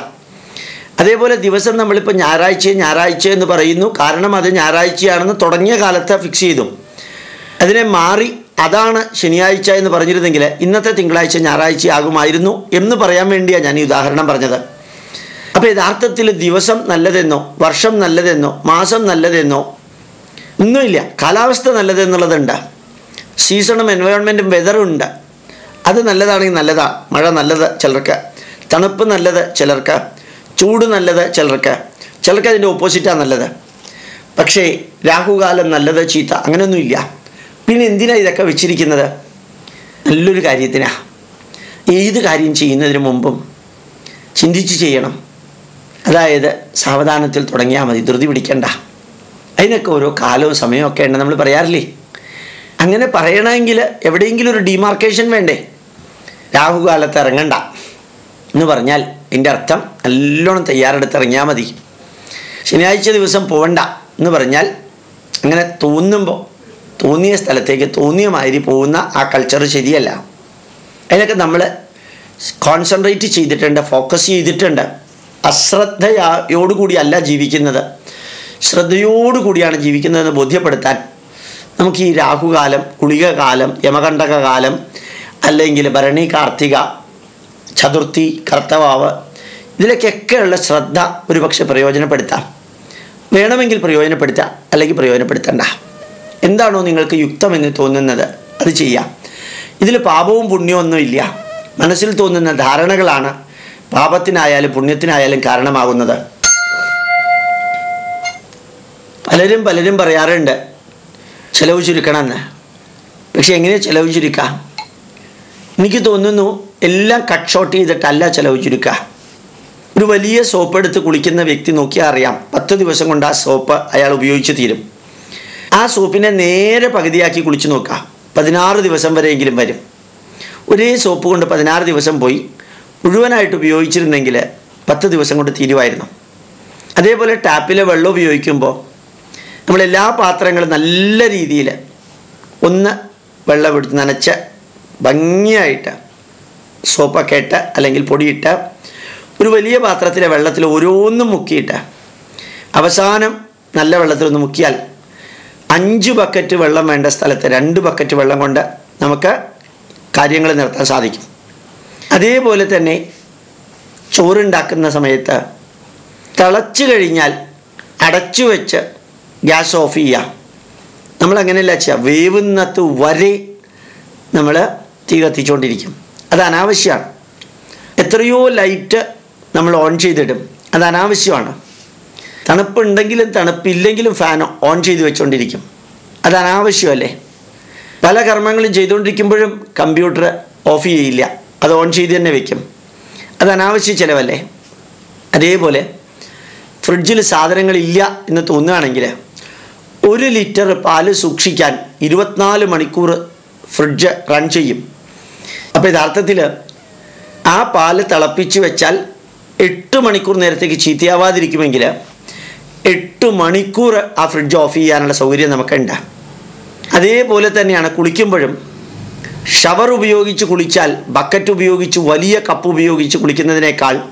S1: അതേപോലെ ദിവസം നമ്മളിപ്പോൾ ഞായറാഴ്ച ഞായറാഴ്ച എന്ന് പറയുന്നു. കാരണം അത് ഞായറാഴ്ചയാണെന്ന് തുടങ്ങിയ കാലത്ത് ഫിക്സ് ചെയ്തു. അതിനെ മാറി അതാണ് ശനിയാഴ്ച എന്ന് പറഞ്ഞിരുന്നെങ്കിൽ ഇന്നത്തെ തിങ്കളാഴ്ച ഞായറാഴ്ച ആകുമായിരുന്നു എന്ന് പറയാൻ വേണ്ടിയാണ് ഞാൻ ഈ ഉദാഹരണം പറഞ്ഞത്. അപ്പോൾ യഥാർത്ഥത്തിൽ ദിവസം നല്ലതെന്നോ വർഷം നല്ലതെന്നോ മാസം നല്ലതെന്നോ ഒന്നുമില്ല. കാലാവസ്ഥ നല്ലതെന്നുള്ളതുണ്ട്. സീസണും എൻവയോൺമെന്റും വെതറും ഉണ്ട് അത് നല്ലതാണെങ്കിൽ നല്ലതാണ് മഴ നല്ലത് ചിലർക്ക്. തണുപ്പ് നല്ലത് ചിലർക്ക്. ചൂട് നല്ലത് ചിലർക്ക്. ചിലർക്ക് അതിന്റെ ഓപ്പോസിറ്റാണ് നല്ലത്. പക്ഷേ രാഹുകാലം നല്ലത് ചീത്ത അങ്ങനെയൊന്നുമില്ല. പിന്നെ എന്തിനാണ് ഇതൊക്കെ വെച്ചിരിക്കുന്നത്? നല്ലൊരു കാര്യത്തിനാ. ഏത് കാര്യം ചെയ്യുന്നതിന് മുമ്പും ചിന്തിച്ച് ചെയ്യണം. അതായത് സാവധാനത്തിൽ തുടങ്ങിയാൽ മതി ധൃതി പിടിക്കണ്ട. അതിനൊക്കെ ഓരോ കാലവും സമയമൊക്കെ ഉണ്ട് നമ്മൾ പറയാറില്ലേ? അങ്ങനെ പറയണമെങ്കിൽ എവിടെയെങ്കിലും ഒരു ഡിമാർക്കേഷൻ വേണ്ടേ? രാഹുകാലത്ത് ഇറങ്ങണ്ട. എന്ന് പറഞ്ഞാൽ എന്റെ അർത്ഥം നല്ലോണം തയ്യാറെടുത്ത് ഇറങ്ങിയാൽ മതി. ശനിയാഴ്ച ദിവസം പോവണ്ട എന്ന് പറഞ്ഞാൽ അങ്ങനെ തോന്നുമ്പോൾ തോന്നിയ സ്ഥലത്തേക്ക് തോന്നിയ മാതിരി പോകുന്ന ആ കൾച്ചർ ശരിയല്ല. അതിനൊക്കെ നമ്മൾ കോൺസെൻട്രേറ്റ് ചെയ്തിട്ടുണ്ട് ഫോക്കസ് ചെയ്തിട്ടുണ്ട്. അശ്രദ്ധയോടുകൂടിയല്ല ജീവിക്കുന്നത്. ശ്രദ്ധയോടുകൂടിയാണ് ജീവിക്കുന്നതെന്ന് ബോധ്യപ്പെടുത്താൻ നമുക്ക് ഈ രാഹുകാലം കുളികകാലം കാലം യമകണ്ഠക കാലം അല്ലെങ്കിൽ ഭരണി കാർത്തിക ചതുർത്ഥി കർത്തവാവ് ഇതിലേക്കൊക്കെയുള്ള ശ്രദ്ധ ഒരുപക്ഷെ പ്രയോജനപ്പെടുത്താം. വേണമെങ്കിൽ പ്രയോജനപ്പെടുത്താം അല്ലെങ്കിൽ പ്രയോജനപ്പെടുത്തണ്ട. എന്താണോ നിങ്ങൾക്ക് യുക്തമെന്ന് തോന്നുന്നത് അത് ചെയ്യാം. ഇതിൽ പാപവും പുണ്യവും ഒന്നുമില്ല മനസ്സിൽ തോന്നുന്ന ധാരണകളാണ് പാപത്തിനായാലും പുണ്യത്തിനായാലും കാരണമാകുന്നത്. പലരും പലരും പറയാറുണ്ട് ചിലവ് ചുരുക്കണമെന്ന്. പക്ഷെ എങ്ങനെ ചിലവ് ചുരുക്കാം? എനിക്ക് തോന്നുന്നു എല്ലാം കട്ട് ഷോട്ട് ചെയ്തിട്ടല്ല ചിലവ് ചുരുക്കുക. ഒരു വലിയ സോപ്പ് എടുത്ത് കുളിക്കുന്ന വ്യക്തി നോക്കിയാൽ അറിയാം പത്ത് ദിവസം കൊണ്ട് ആ സോപ്പ് അയാൾ ഉപയോഗിച്ച് തീരും. ആ സോപ്പിനെ നേരെ പകുതിയാക്കി കുളിച്ച് നോക്കാം പതിനാറ് ദിവസം വരെയെങ്കിലും വരും. ഒരേ സോപ്പ് കൊണ്ട് പതിനാറ് ദിവസം പോയി മുഴുവനായിട്ട് ഉപയോഗിച്ചിരുന്നെങ്കിൽ പത്ത് ദിവസം കൊണ്ട് തീരുമായിരുന്നു. അതേപോലെ ടാപ്പിലെ വെള്ളം ഉപയോഗിക്കുമ്പോൾ നമ്മളെല്ലാ പാത്രങ്ങളും നല്ല രീതിയിൽ ഒന്ന് വെള്ളം എടുത്ത് നനച്ച് ഭംഗിയായിട്ട് സോപ്പൊക്കെ ഇട്ട് അല്ലെങ്കിൽ പൊടിയിട്ട് ഒരു വലിയ പാത്രത്തിലെ വെള്ളത്തിൽ ഓരോന്നും മുക്കിയിട്ട് അവസാനം നല്ല വെള്ളത്തിലൊന്ന് മുക്കിയാൽ അഞ്ച് ബക്കറ്റ് വെള്ളം വേണ്ട സ്ഥലത്ത് രണ്ട് ബക്കറ്റ് വെള്ളം കൊണ്ട് നമുക്ക് കാര്യങ്ങൾ നിർത്താൻ സാധിക്കും. അതേപോലെ തന്നെ ചോറുണ്ടാക്കുന്ന സമയത്ത് തിളച്ചു കഴിഞ്ഞാൽ അടച്ചു വെച്ച് ഗ്യാസ് ഓഫ് ചെയ്യുക. നമ്മൾ അങ്ങനെയല്ല ചെയ്യുക. വേവുന്നത് വരെ നമ്മൾ തീ കത്തിച്ചുകൊണ്ടിരിക്കും. അത് അനാവശ്യമാണ്. എത്രയോ ലൈറ്റ് നമ്മൾ ഓൺ ചെയ്തിടും. അത് അനാവശ്യമാണ്. തണുപ്പുണ്ടെങ്കിലും തണുപ്പില്ലെങ്കിലും ഫാൻ ഓൺ ചെയ്ത് വെച്ചുകൊണ്ടിരിക്കും അത് അനാവശ്യമല്ലേ? പല കർമ്മങ്ങളും ചെയ്തുകൊണ്ടിരിക്കുമ്പോഴും കമ്പ്യൂട്ടർ ഓഫ് ചെയ്യില്ല. അത് ഓൺ ചെയ്ത് തന്നെ വെക്കും. അത് അനാവശ്യ ചിലവല്ലേ? അതേപോലെ ഫ്രിഡ്ജിൽ സാധനങ്ങളില്ല എന്ന് തോന്നുകയാണെങ്കിൽ ഒരു ലിറ്റർ പാൽ സൂക്ഷിക്കാൻ ഇരുപത്തിനാല് മണിക്കൂർ ഫ്രിഡ്ജ് റൺ ചെയ്യും. അപ്പോൾ യഥാർത്ഥത്തിൽ ആ പാൽ തിളപ്പിച്ച് വെച്ചാൽ എട്ട് മണിക്കൂർ നേരത്തേക്ക് ചീത്തയാവാതിരിക്കുമെങ്കിൽ എട്ട് മണിക്കൂർ ആ ഫ്രിഡ്ജ് ഓഫ് ചെയ്യാനുള്ള സൗകര്യം നമുക്കുണ്ട്. അതേപോലെ തന്നെയാണ് കുളിക്കുമ്പോഴും ഷവർ ഉപയോഗിച്ച് കുളിച്ചാൽ ബക്കറ്റ് ഉപയോഗിച്ച് വലിയ കപ്പ് ഉപയോഗിച്ച് കുളിക്കുന്നതിനേക്കാൾ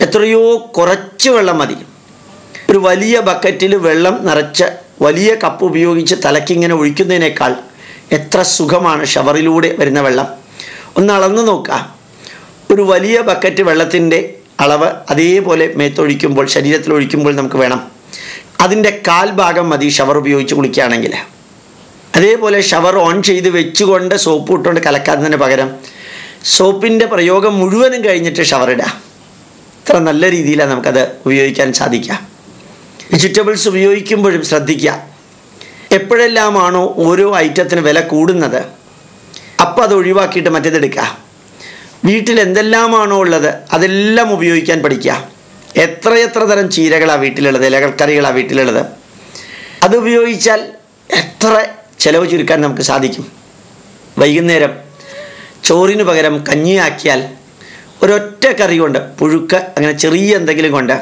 S1: എത്രയോ കുറച്ച് വെള്ളം മതി. ഒരു വലിയ ബക്കറ്റിൽ വെള്ളം നിറച്ച് വലിയ കപ്പ് ഉപയോഗിച്ച് തലക്കിങ്ങനെ ഒഴിക്കുന്നതിനേക്കാൾ എത്ര സുഖമാണ് ഷവറിലൂടെ വരുന്ന വെള്ളം. ഒന്ന് അളന്ന് നോക്കുക ഒരു വലിയ ബക്കറ്റ് വെള്ളത്തിന്റെ അളവ് അതേപോലെ മേത്തൊഴിക്കുമ്പോൾ ശരീരത്തിൽ ഒഴിക്കുമ്പോൾ നമുക്ക് വേണം. അതിന്റെ കാൽഭാഗം മതി ഷവർ ഉപയോഗിച്ച് കുളിക്കുകയാണെങ്കിൽ. അതേപോലെ ഷവർ ഓൺ ചെയ്ത് വെച്ചുകൊണ്ട് സോപ്പ് ഇട്ടുകൊണ്ട് കലക്കാത്തതിന് പകരം സോപ്പിന്റെ പ്രയോഗം മുഴുവനും കഴിഞ്ഞിട്ട് ഷവർ ഇത്ര നല്ല രീതിയിലാണ് നമുക്കത് ഉപയോഗിക്കാൻ സാധിക്കുക. വെജിറ്റബിൾസ് ഉപയോഗിക്കുമ്പോഴും ശ്രദ്ധിക്കുക. എപ്പോഴെല്ലാമാണോ ഓരോ ഐറ്റത്തിന് വില കൂടുന്നത്? അപ്പോൾ അത് ഒഴിവാക്കിയിട്ട് മറ്റേതെടുക്കുക വീട്ടിൽ എന്തെല്ലാമാണോ ഉള്ളത് അതെല്ലാം ഉപയോഗിക്കാൻ പഠിക്കുക. എത്രയെത്ര തരം ചീരകളാണ് വീട്ടിലുള്ളത് ഇലകൾക്കറികളാണ് വീട്ടിലുള്ളത്. അത് ഉപയോഗിച്ചാൽ എത്ര ചിലവ് ചുരുക്കാൻ നമുക്ക് സാധിക്കും. വൈകുന്നേരം ചോറിന് പകരം കഞ്ഞിയാക്കിയാൽ ഒരൊറ്റ കറി കൊണ്ട് പുഴുക്ക് അങ്ങനെ ചെറിയ എന്തെങ്കിലും കൊണ്ട്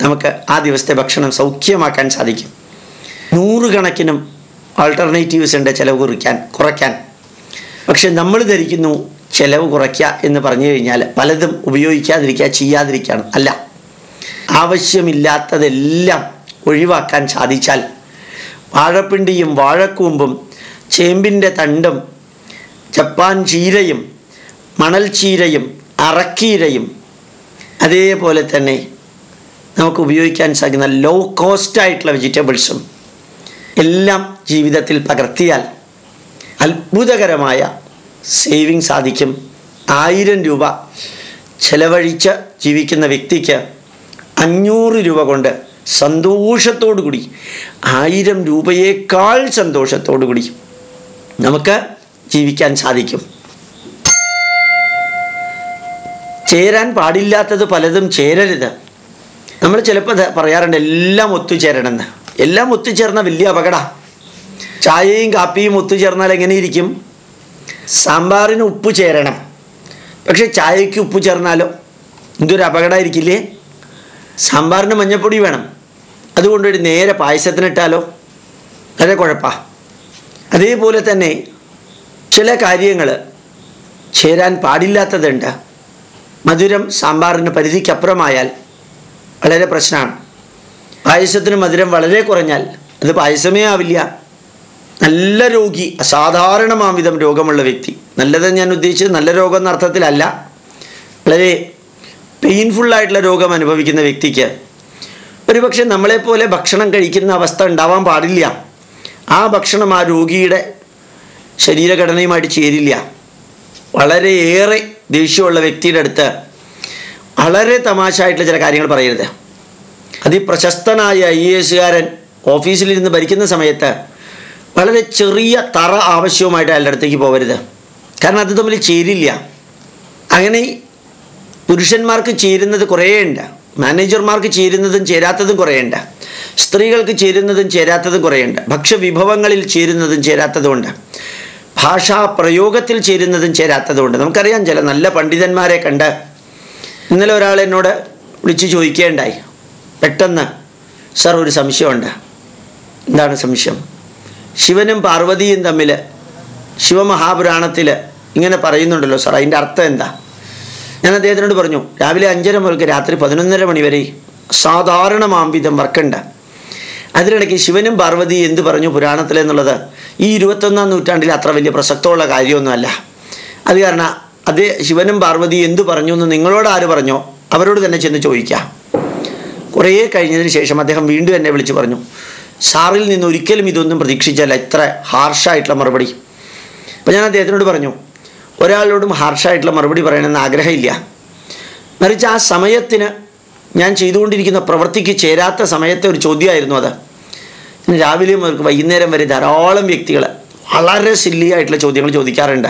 S1: നമുക്ക് ആ ദിവസത്തെ ഭക്ഷണം സൗഖ്യമാക്കാൻ സാധിക്കും. നൂറുകണക്കിനും ആൾട്ടർനേറ്റീവ്സ് ഉണ്ട് ചിലവ് കുറിക്കാൻ കുറയ്ക്കാൻ. പക്ഷെ നമ്മൾ ധരിക്കുന്നു ചിലവ് കുറയ്ക്കുക എന്ന് പറഞ്ഞു കഴിഞ്ഞാൽ പലതും ഉപയോഗിക്കാതിരിക്കുക ചെയ്യാതിരിക്കുകയാണ്. അല്ല ആവശ്യമില്ലാത്തതെല്ലാം ഒഴിവാക്കാൻ സാധിച്ചാൽ വാഴപ്പിണ്ടിയും വാഴക്കൂമ്പും ചേമ്പിന്റെ തണ്ടും ജപ്പാൻ ചീരയും മണൽ ചീരയും അറക്കീരയും അതേപോലെ തന്നെ നമുക്ക് ഉപയോഗിക്കാൻ സാധിക്കുന്ന ലോ കോസ്റ്റായിട്ടുള്ള വെജിറ്റബിൾസും എല്ലാം ജീവിതത്തിൽ പകർത്തിയാൽ അത്ഭുതകരമായ സേവിങ് സാധിക്കും. ആയിരം രൂപ ചെലവഴിച്ച് ജീവിക്കുന്ന വ്യക്തിക്ക് അഞ്ഞൂറ് രൂപ കൊണ്ട് സന്തോഷത്തോടു കൂടി ആയിരം രൂപയേക്കാൾ സന്തോഷത്തോടു കൂടി നമുക്ക് ജീവിക്കാൻ സാധിക്കും. ചേരാൻ പാടില്ലാത്തത് പലതും ചേരരുത്. നമ്മൾ ചിലപ്പോൾ പറയാറുണ്ട് എല്ലാം ഒത്തുചേരണമെന്ന്. എല്ലാം ഒത്തുചേർന്ന വലിയ അപകട. ചായയും കാപ്പിയും ഒത്തുചേർന്നാൽ എങ്ങനെ ഇരിക്കും? സാമ്പാറിന് ഉപ്പ് ചേരണം. പക്ഷെ ചായയ്ക്ക് ഉപ്പ് ചേർന്നാലോ? എന്തൊരു അപകടമായിരിക്കില്ലേ സാമ്പാറിന് മഞ്ഞപ്പൊടി വേണം. അതുകൊണ്ട് ഒരു നേരെ പായസത്തിനിട്ടാലോ അതേ കുഴപ്പമാണ് അതേപോലെ തന്നെ ചില കാര്യങ്ങൾ ചേരാൻ പാടില്ലാത്തതുണ്ട്. മധുരം സാമ്പാറിന് പരിധിക്കപ്പുറമായാൽ വളരെ പ്രശ്നമാണ്. പായസത്തിന് മധുരം വളരെ കുറഞ്ഞാൽ അത് പായസമേ ആവില്ല. നല്ല രോഗി അസാധാരണമാവിധം രോഗമുള്ള വ്യക്തി. നല്ലത് ഞാൻ ഉദ്ദേശിച്ചത് നല്ല രോഗം എന്ന അർത്ഥത്തിലല്ല. വളരെ പെയിൻഫുള്ളായിട്ടുള്ള രോഗം അനുഭവിക്കുന്ന വ്യക്തിക്ക് ഒരുപക്ഷെ നമ്മളെപ്പോലെ ഭക്ഷണം കഴിക്കുന്ന അവസ്ഥ ഉണ്ടാവാൻ പാടില്ല. ആ ഭക്ഷണം ആ രോഗിയുടെ ശരീരഘടനയുമായിട്ട് ചേരില്ല. വളരെയേറെ ദേഷ്യമുള്ള വ്യക്തിയുടെ അടുത്ത് വളരെ തമാശായിട്ടുള്ള ചില കാര്യങ്ങൾ പറയരുത്. അതിപ്രശസ്തനായ ഐ എ എസുകാരൻ ഓഫീസിലിരുന്ന് ഭരിക്കുന്ന സമയത്ത് വളരെ ചെറിയ തറ ആവശ്യവുമായിട്ട് അയാളുടെ അടുത്തേക്ക് പോകരുത്. കാരണം അത് തമ്മിൽ ചേരില്ല. അങ്ങനെ പുരുഷന്മാർക്ക് ചേരുന്നത് കുറേയുണ്ട് മാനേജർമാർക്ക് ചേരുന്നതും ചേരാത്തതും കുറേയുണ്ട് സ്ത്രീകൾക്ക് ചേരുന്നതും ചേരാത്തതും കുറേയുണ്ട് ഭക്ഷ്യവിഭവങ്ങളിൽ ചേരുന്നതും ചേരാത്തതുമുണ്ട് ഭാഷാ പ്രയോഗത്തിൽ ചേരുന്നതും ചേരാത്തതുമുണ്ട് നമുക്കറിയാം ചില നല്ല പണ്ഡിതന്മാരെ കണ്ട് ഇന്നലെ ഒരാൾ എന്നോട് വിളിച്ച് ചോദിക്കേണ്ടായി പെട്ടെന്ന് സർ ഒരു സംശയമുണ്ട്. എന്താണ് സംശയം? ശിവനും പാർവതിയും തമ്മിൽ ശിവമഹാപുരാണത്തിൽ ഇങ്ങനെ പറയുന്നുണ്ടല്ലോ സാർ അതിന്റെ അർത്ഥം എന്താ? ഞാൻ അദ്ദേഹത്തിനോട് പറഞ്ഞു രാവിലെ അഞ്ചര മുതൽക്ക് രാത്രി പതിനൊന്നര മണി വരെ സാധാരണമാംവിധം വർക്കുണ്ട്. അതിനിടയ്ക്ക് ശിവനും പാർവതി എന്ത് പറഞ്ഞു പുരാണത്തിലെന്നുള്ളത് ഈ ഇരുപത്തൊന്നാം നൂറ്റാണ്ടിൽ അത്ര വലിയ പ്രസക്തമുള്ള കാര്യമൊന്നുമല്ല. അത് കാരണം അതേ ശിവനും പാർവതി എന്ത് പറഞ്ഞു എന്ന് നിങ്ങളോട് ആര് പറഞ്ഞോ അവരോട് തന്നെ ചെന്ന് ചോദിക്കാം. കുറേ കഴിഞ്ഞതിന് ശേഷം അദ്ദേഹം വീണ്ടും എന്നെ വിളിച്ച് പറഞ്ഞു സാറിൽ നിന്ന് ഒരിക്കലും ഇതൊന്നും പ്രതീക്ഷിച്ചല്ല ഇത്ര ഹാർഷായിട്ടുള്ള മറുപടി. അപ്പോൾ ഞാൻ അദ്ദേഹത്തിനോട് പറഞ്ഞു ഒരാളോടും ഹാർഷായിട്ടുള്ള മറുപടി പറയണമെന്ന് ആഗ്രഹമില്ല. മറിച്ച് ആ സമയത്തിന് ഞാൻ ചെയ്തുകൊണ്ടിരിക്കുന്ന പ്രവൃത്തിക്ക് ചേരാത്ത സമയത്തെ ഒരു ചോദ്യമായിരുന്നു അത്. രാവിലെ മുതൽ വൈകുന്നേരം വരെ ധാരാളം വ്യക്തികൾ വളരെ സില്ലി ആയിട്ടുള്ള ചോദ്യങ്ങൾ ചോദിക്കാറുണ്ട്.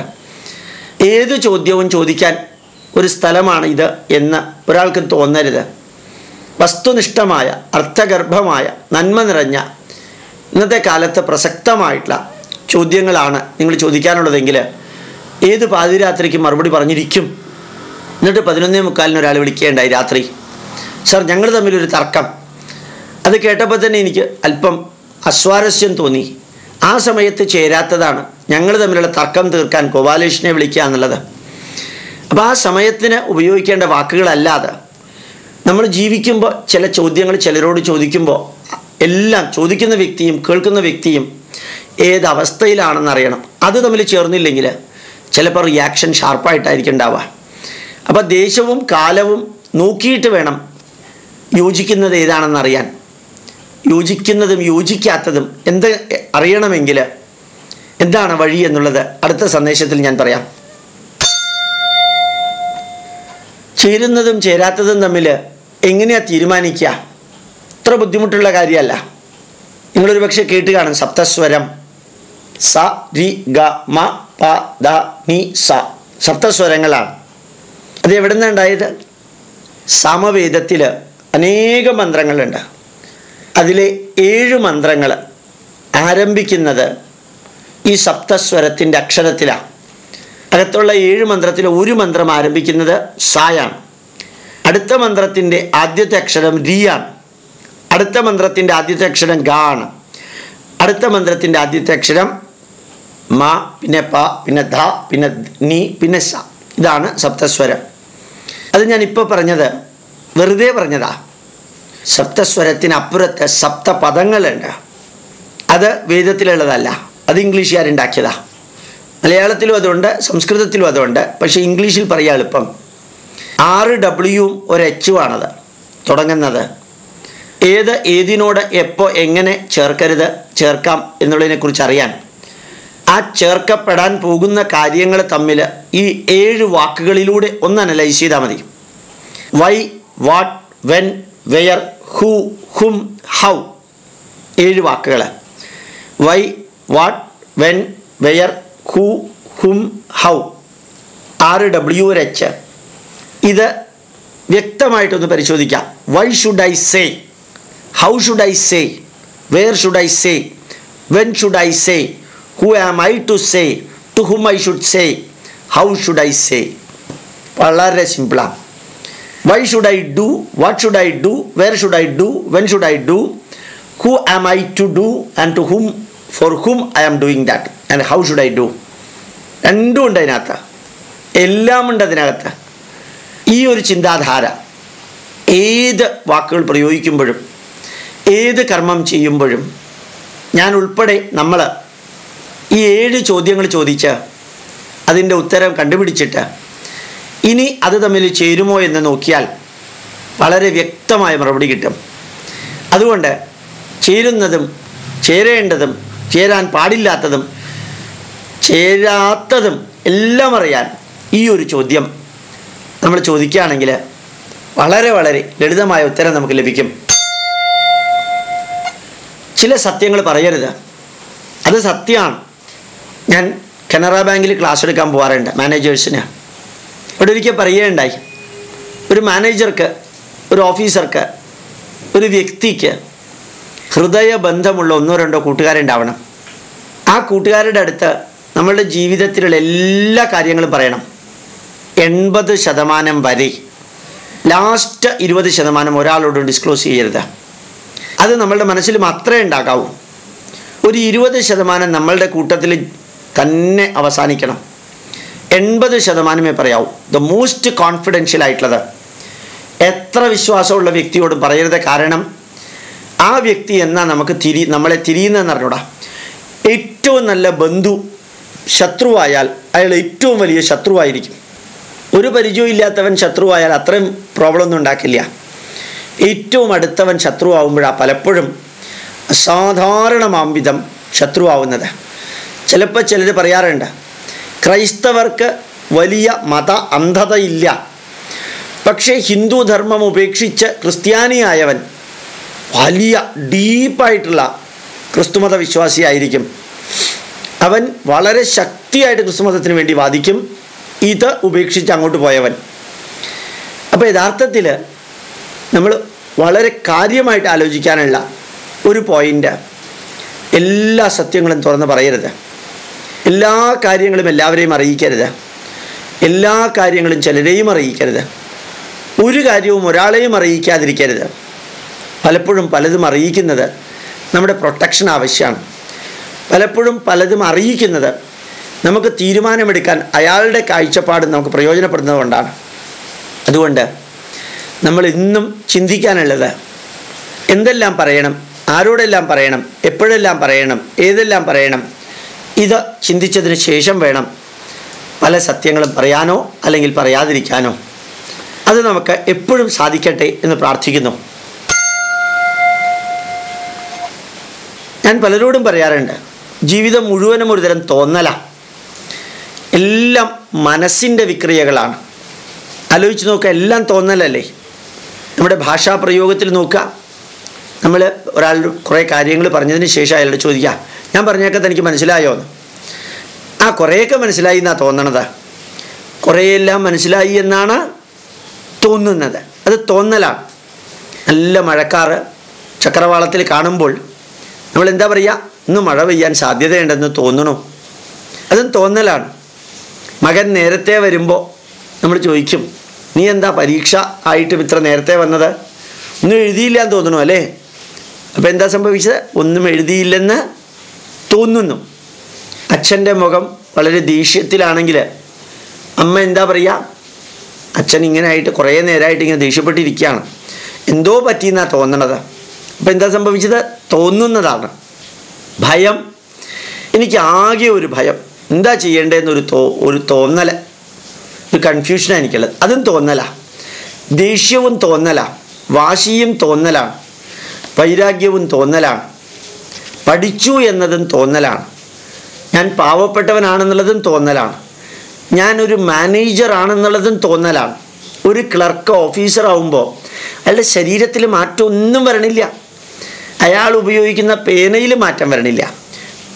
S1: ഏത് ചോദ്യവും ചോദിക്കാൻ ഒരു സ്ഥലമാണ് ഇത് എന്ന് ഒരാൾക്ക് തോന്നരുത്. വസ്തുനിഷ്ഠമായ അർത്ഥഗർഭമായ നന്മ നിറഞ്ഞ ഇന്നത്തെ കാലത്ത് പ്രസക്തമായിട്ടുള്ള ചോദ്യങ്ങളാണ് നിങ്ങൾ ചോദിക്കാനുള്ളതെങ്കിൽ ഏത് പാതിരാത്രിക്ക് മറുപടി പറഞ്ഞിരിക്കും? എന്നിട്ട് പതിനൊന്നേ മുക്കാലിന് ഒരാൾ വിളിക്കുകയുണ്ടായി രാത്രി. സാർ ഞങ്ങൾ തമ്മിലൊരു തർക്കം. അത് കേട്ടപ്പോൾ തന്നെ എനിക്ക് അല്പം അസ്വാരസ്യം തോന്നി. ആ സമയത്ത് ചേരാത്തതാണ് ഞങ്ങൾ തമ്മിലുള്ള തർക്കം തീർക്കാൻ ഗോപാലകൃഷ്ണനെ വിളിക്കുക എന്നുള്ളത്. അപ്പോൾ ആ സമയത്തിന് ഉപയോഗിക്കേണ്ട വാക്കുകളല്ലാതെ നമ്മൾ ജീവിക്കുമ്പോൾ ചില ചോദ്യങ്ങൾ ചിലരോട് ചോദിക്കുമ്പോൾ എല്ലാം ചോദിക്കുന്ന വ്യക്തിയും കേൾക്കുന്ന വ്യക്തിയും ഏത് അവസ്ഥയിലാണെന്ന് അറിയണം. അത് തമ്മിൽ ചേർന്നില്ലെങ്കിൽ ചിലപ്പോൾ റിയാക്ഷൻ ഷാർപ്പായിട്ടായിരിക്കും ഉണ്ടാവുക. അപ്പോൾ ദേശവും കാലവും നോക്കിയിട്ട് വേണം യോജിക്കുന്നത് ഏതാണെന്ന് അറിയാൻ. യോജിക്കുന്നതും യോജിക്കാത്തതും എന്ത് അറിയണമെങ്കിൽ എന്താണ് വഴി എന്നുള്ളത് അടുത്ത സന്ദേശത്തിൽ ഞാൻ പറയാം. ചേരുന്നതും ചേരാത്തതും തമ്മിൽ എങ്ങനെയാണ് തീരുമാനിക്കുക? അത്ര ബുദ്ധിമുട്ടുള്ള കാര്യമല്ല. നിങ്ങളൊരു പക്ഷേ കേട്ട് കാണും. സപ്തസ്വരം. സ രി ഗ മ പ ദ നി സ സപ്തസ്വരങ്ങളാണ്. അത് എവിടെ നിന്നുണ്ടായത് ഉണ്ടായത് അനേക മന്ത്രങ്ങളുണ്ട്. അതിലെ ഏഴ് മന്ത്രങ്ങൾ ആരംഭിക്കുന്നത് ഈ സപ്തസ്വരത്തിന്റെ അക്ഷരത്തിലാണ് അകത്തുള്ള ഏഴ് മന്ത്രത്തിൽ ഒരു മന്ത്രം ആരംഭിക്കുന്നത് സായാണ്. അടുത്ത മന്ത്രത്തിന്റെ ആദ്യത്തെ അക്ഷരം റിയാണ് അടുത്ത മന്ത്രത്തിന്റെ ആദ്യത്തെ അക്ഷരം ഗ ആണ്. അടുത്ത മന്ത്രത്തിന്റെ ആദ്യത്തെ അക്ഷരം മ പിന്നെ പ പിന്നെ ധ പിന്നെ നീ പിന്നെ സ ഇതാണ് സപ്തസ്വരം. അത് ഞാൻ പറഞ്ഞത് വെറുതെ പറഞ്ഞതാ. സപ്തസ്വരത്തിനപ്പുറത്ത് സപ്തപദങ്ങളുണ്ട്. അത് വേദത്തിലുള്ളതല്ല അത് ഇംഗ്ലീഷുകാരുണ്ടാക്കിയതാ. മലയാളത്തിലും അതുണ്ട് സംസ്കൃതത്തിലും അതുണ്ട് പക്ഷേ ഇംഗ്ലീഷിൽ പറയാം എളുപ്പം. ആറ് ഡബ്ല്യുവും ഒരു എച്ചും ആണത് തുടങ്ങുന്നത്. ഏത് ഏതിനോട് എപ്പോൾ എങ്ങനെ ചേർക്കരുത് ചേർക്കാം എന്നുള്ളതിനെക്കുറിച്ച് അറിയാൻ ആ ചേർക്കപ്പെടാൻ പോകുന്ന കാര്യങ്ങൾ തമ്മിൽ ഈ ഏഴ് വാക്കുകളിലൂടെ ഒന്ന് അനലൈസ് ചെയ്താൽ മതി. Why what when where who whom how ഏഴ് വാക്കുകൾ why what when where who whom how ആറ് ഡബ്ല്യു എച്ച്. ഇത് വ്യക്തമായിട്ടൊന്ന് പരിശോധിക്കാം. Why should I say? How should I say where should I say when should I say who am I to say to whom I should say how should I say വളരെ സിമ്പിളാണ് why should I do what should I do where should I do when should I do who am I to do and to whom for whom I am doing that and how should I do രണ്ടും ഉണ്ട് അതിനകത്ത്. എല്ലാം ഉണ്ട് അതിനകത്ത്. ഈ ഒരു ചിന്താധാര ഏത് വാക്കുകൾ പ്രയോഗിക്കുമ്പോഴും ഏത് കർമ്മം ചെയ്യുമ്പോഴും ഞാൻ ഉൾപ്പെടെ നമ്മൾ ഈ ഏഴ് ചോദ്യങ്ങൾ ചോദിച്ച് അതിന്റെ ഉത്തരം കണ്ടുപിടിച്ചിട്ട് ഇനി അത് തമ്മിൽ ചേരുമോ എന്ന് നോക്കിയാൽ വളരെ വ്യക്തമായ മറുപടി കിട്ടും. അതുകൊണ്ട് ചേരുന്നതും ചേരേണ്ടതും ചേരാൻ പാടില്ലാത്തതും ചേരാത്തതും എല്ലാം അറിയാൻ ഈ ഒരു ചോദ്യം നമ്മൾ ചോദിക്കുകയാണെങ്കിൽ വളരെ വളരെ ലളിതമായ ഉത്തരം നമുക്ക് ലഭിക്കും. ചില സത്യങ്ങൾ പറയരുത്. അത് സത്യമാണ് ഞാൻ കനറ ബാങ്കിൽ ക്ലാസ് എടുക്കാൻ പോകാറുണ്ട് മാനേജേഴ്സിന്. ഇവിടെ ഒരിക്കൽ പറയുകയുണ്ടായി. ഒരു മാനേജർക്ക് ഒരു ഓഫീസർക്ക് ഒരു വ്യക്തിക്ക് ഹൃദയബന്ധമുള്ള ഒന്നോ രണ്ടോ കൂട്ടുകാരുണ്ടാവണം. ആ കൂട്ടുകാരുടെ അടുത്ത് നമ്മളുടെ ജീവിതത്തിലുള്ള എല്ലാ കാര്യങ്ങളും പറയണം. എൺപത് ശതമാനം വരെ. ലാസ്റ്റ് ഇരുപത് ശതമാനം ഒരാളോടും ഡിസ്ക്ലോസ് ചെയ്യരുത്. അത് നമ്മളുടെ മനസ്സിൽ മാത്രമേ ഉണ്ടാകാവൂ. ഒരു ഇരുപത് ശതമാനം നമ്മളുടെ കൂട്ടത്തിൽ തന്നെ അവസാനിക്കണം. എൺപത് ശതമാനമേ പറയാവൂ. ദ മോസ്റ്റ് കോൺഫിഡൻഷ്യൽ ആയിട്ടുള്ളത്. എത്ര വിശ്വാസമുള്ള വ്യക്തിയോടും പറയരുത്. കാരണം ആ വ്യക്തി എന്നാ നമുക്ക് തിരി നമ്മളെ തിരിയുന്നതെന്ന് അറിഞ്ഞൂടാ. ഏറ്റവും നല്ല ബന്ധു ശത്രുവായാൽ അയാൾ ഏറ്റവും വലിയ ശത്രുവായിരിക്കും. ഒരു പരിചയമില്ലാത്തവൻ ശത്രുവായാൽ അത്രയും പ്രോബ്ലം ഒന്നും ഉണ്ടാക്കില്ല. ഏറ്റവും അടുത്തവൻ ശത്രുവാകുമ്പോഴാണ് പലപ്പോഴും അസാധാരണമാം വിധം ശത്രുവാകുന്നത് ചിലപ്പോൾ ചിലർ പറയാറുണ്ട് ക്രൈസ്തവർക്ക് വലിയ മത അന്ധതയില്ല. പക്ഷേ ഹിന്ദു ധർമ്മം ഉപേക്ഷിച്ച് ക്രിസ്ത്യാനിയായവൻ വലിയ ഡീപ്പായിട്ടുള്ള ക്രിസ്തുമത വിശ്വാസിയായിരിക്കും. അവൻ വളരെ ശക്തിയായിട്ട് ക്രിസ്തുമതത്തിന് വേണ്ടി വാദിക്കും. ഇത് ഉപേക്ഷിച്ച് അങ്ങോട്ട് പോയവൻ. അപ്പോൾ യഥാർത്ഥത്തിൽ നമ്മൾ വളരെ കാര്യമായിട്ട് ആലോചിക്കാനുള്ള ഒരു പോയിന്റ് എല്ലാ സത്യങ്ങളും തുറന്ന് പറയരുത്. എല്ലാ കാര്യങ്ങളും എല്ലാവരെയും അറിയിക്കരുത്. എല്ലാ കാര്യങ്ങളും ചിലരെയും അറിയിക്കരുത്. ഒരു കാര്യവും ഒരാളെയും അറിയിക്കാതിരിക്കരുത്. പലപ്പോഴും പലതും അറിയിക്കുന്നത് നമ്മുടെ പ്രൊട്ടക്ഷൻ ആവശ്യമാണ്. പലപ്പോഴും പലതും അറിയിക്കുന്നത് നമുക്ക് തീരുമാനമെടുക്കാൻ അയാളുടെ കാഴ്ചപ്പാട് നമുക്ക് പ്രയോജനപ്പെടുന്നത് കൊണ്ടാണ്. അതുകൊണ്ട് നമ്മൾ ഇന്നും ചിന്തിക്കാനുള്ളത്. എന്തെല്ലാം പറയണം? ആരോടെല്ലാം പറയണം? എപ്പോഴെല്ലാം പറയണം? ഏതെല്ലാം പറയണം? ഇത് ചിന്തിച്ചതിന് ശേഷം വേണം പല സത്യങ്ങളും പറയാനോ അല്ലെങ്കിൽ പറയാതിരിക്കാനോ. അത് നമുക്ക് എപ്പോഴും സാധിക്കട്ടെ എന്ന് പ്രാർത്ഥിക്കുന്നു. ഞാൻ പലരോടും പറയാറുണ്ട് ജീവിതം മുഴുവനും ഒരുതരം തോന്നല. എല്ലാം മനസ്സിന്റെ വിക്രിയകളാണ്. ആലോചിച്ച് നോക്കുക എല്ലാം തോന്നലല്ലേ? നമ്മുടെ ഭാഷാ പ്രയോഗത്തിൽ നോക്കുക. നമ്മൾ ഒരാൾ കുറേ കാര്യങ്ങൾ പറഞ്ഞതിന് ശേഷം അയാളോട് ചോദിക്കുക ഞാൻ പറഞ്ഞൊക്കെ തനിക്ക് മനസ്സിലായോ? എന്ന്. ആ കുറേയൊക്കെ മനസ്സിലായി എന്നാണ് തോന്നണത്. കുറേയെല്ലാം മനസ്സിലായി എന്നാണ് തോന്നുന്നത്. അത് തോന്നലാണ്. നല്ല മഴക്കാറ് ചക്രവാളത്തിൽ കാണുമ്പോൾ നമ്മൾ എന്താ പറയുക ഇന്ന് മഴ പെയ്യാൻ സാധ്യതയുണ്ടെന്ന് തോന്നണു. അതും തോന്നലാണ്. മകൻ നേരത്തെ വരുമ്പോൾ നമ്മൾ ചോദിക്കും നീ എന്താ പരീക്ഷ ആയിട്ട് ഇത്ര നേരത്തെ വന്നത്? ഒന്നും എഴുതിയില്ല എന്ന് തോന്നുന്നു അല്ലേ? അപ്പോൾ എന്താ സംഭവിച്ചത്? ഒന്നും എഴുതിയില്ലെന്ന് തോന്നുന്നു. അച്ഛന്റെ മുഖം വളരെ ദേഷ്യത്തിലാണെങ്കിൽ അമ്മ എന്താ പറയുക അച്ഛൻ ഇങ്ങനെ ആയിട്ട് കുറേ നേരമായിട്ട് ഇങ്ങനെ ദേഷ്യപ്പെട്ടിരിക്കുകയാണ്. എന്തോ പറ്റിയെന്നാണ് തോന്നണത്. അപ്പം എന്താ സംഭവിച്ചത്? തോന്നുന്നതാണ്. ഭയം. എനിക്ക് ആകെ ഒരു ഭയം. എന്താ ചെയ്യേണ്ടതെന്നൊരു തോ ഒരു തോന്നൽ ഒരു കൺഫ്യൂഷനാണ് എനിക്കുള്ളത് അതും തോന്നല. ദേഷ്യവും തോന്നലാണ് വാശിയും തോന്നലാണ് വൈരാഗ്യവും തോന്നലാണ് പഠിച്ചു എന്നതും തോന്നലാണ് ഞാൻ പാവപ്പെട്ടവനാണെന്നുള്ളതും തോന്നലാണ് ഞാനൊരു മാനേജർ ആണെന്നുള്ളതും തോന്നലാണ് ഒരു ക്ലർക്ക് ഓഫീസർ ആവുമ്പോൾ അയാളുടെ ശരീരത്തിൽ മാറ്റം ഒന്നും വരണില്ല. അയാൾ ഉപയോഗിക്കുന്ന പേനയിൽ മാറ്റം വരണില്ല.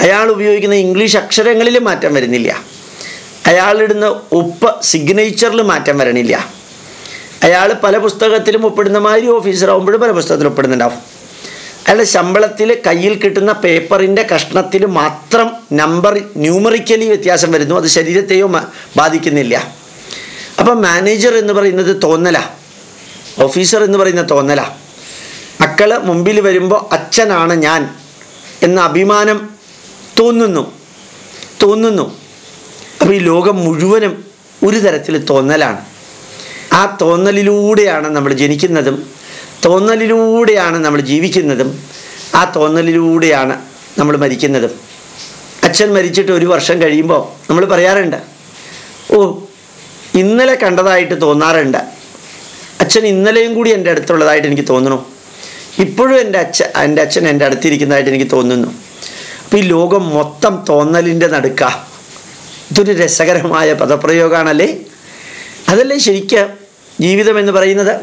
S1: അയാൾ ഉപയോഗിക്കുന്ന ഇംഗ്ലീഷ് അക്ഷരങ്ങളിൽ മാറ്റം വരുന്നില്ല. അയാളിടുന്ന ഒപ്പ് സിഗ്നേച്ചറിൽ മാറ്റം വരണില്ല. അയാൾ പല പുസ്തകത്തിലും ഒപ്പിടുന്ന മാതിരി ഓഫീസറാകുമ്പോഴും പല പുസ്തകത്തിലും ഒപ്പിടുന്നുണ്ടാവും. അയാളുടെ ശമ്പളത്തിൽ കയ്യിൽ കിട്ടുന്ന പേപ്പറിന്റെ കഷ്ണത്തിൽ മാത്രം നമ്പർ ന്യൂമറിക്കലി വ്യത്യാസം വരുന്നു. അത് ശരീരത്തെയോ ബാധിക്കുന്നില്ല. അപ്പം മാനേജർ എന്ന് പറയുന്നത് തോന്നല. ഓഫീസർ എന്ന് പറയുന്ന തോന്നല. മക്കൾ മുമ്പിൽ വരുമ്പോൾ അച്ഛനാണ് ഞാൻ എന്ന അഭിമാനം തോന്നുന്നു. തോന്നുന്നു. അപ്പോൾ ഈ ലോകം മുഴുവനും ഒരു തരത്തിൽ തോന്നലാണ്. ആ തോന്നലിലൂടെയാണ് നമ്മൾ ജനിക്കുന്നതും തോന്നലിലൂടെയാണ് നമ്മൾ ജീവിക്കുന്നതും ആ തോന്നലിലൂടെയാണ് നമ്മൾ മരിക്കുന്നതും. അച്ഛൻ മരിച്ചിട്ട് ഒരു വർഷം കഴിയുമ്പോൾ നമ്മൾ പറയാറുണ്ട് ഓ ഇന്നലെ കണ്ടതായിട്ട് തോന്നാറുണ്ട്. അച്ഛൻ ഇന്നലെയും കൂടി എന്റെ അടുത്തുള്ളതായിട്ട് എനിക്ക് തോന്നുന്നു. ഇപ്പോഴും എന്റെ അച്ഛൻ എന്റെ അച്ഛൻ എന്റെ അടുത്തിരിക്കുന്നതായിട്ട് എനിക്ക് തോന്നുന്നു. അപ്പോൾ ഈ ലോകം മൊത്തം തോന്നലിന്റെ നടുക്ക. ഇതൊരു രസകരമായ പദപ്രയോഗമാണല്ലേ അതല്ലേ ശരിക്ക് ജീവിതം എന്ന് പറയുന്നത്?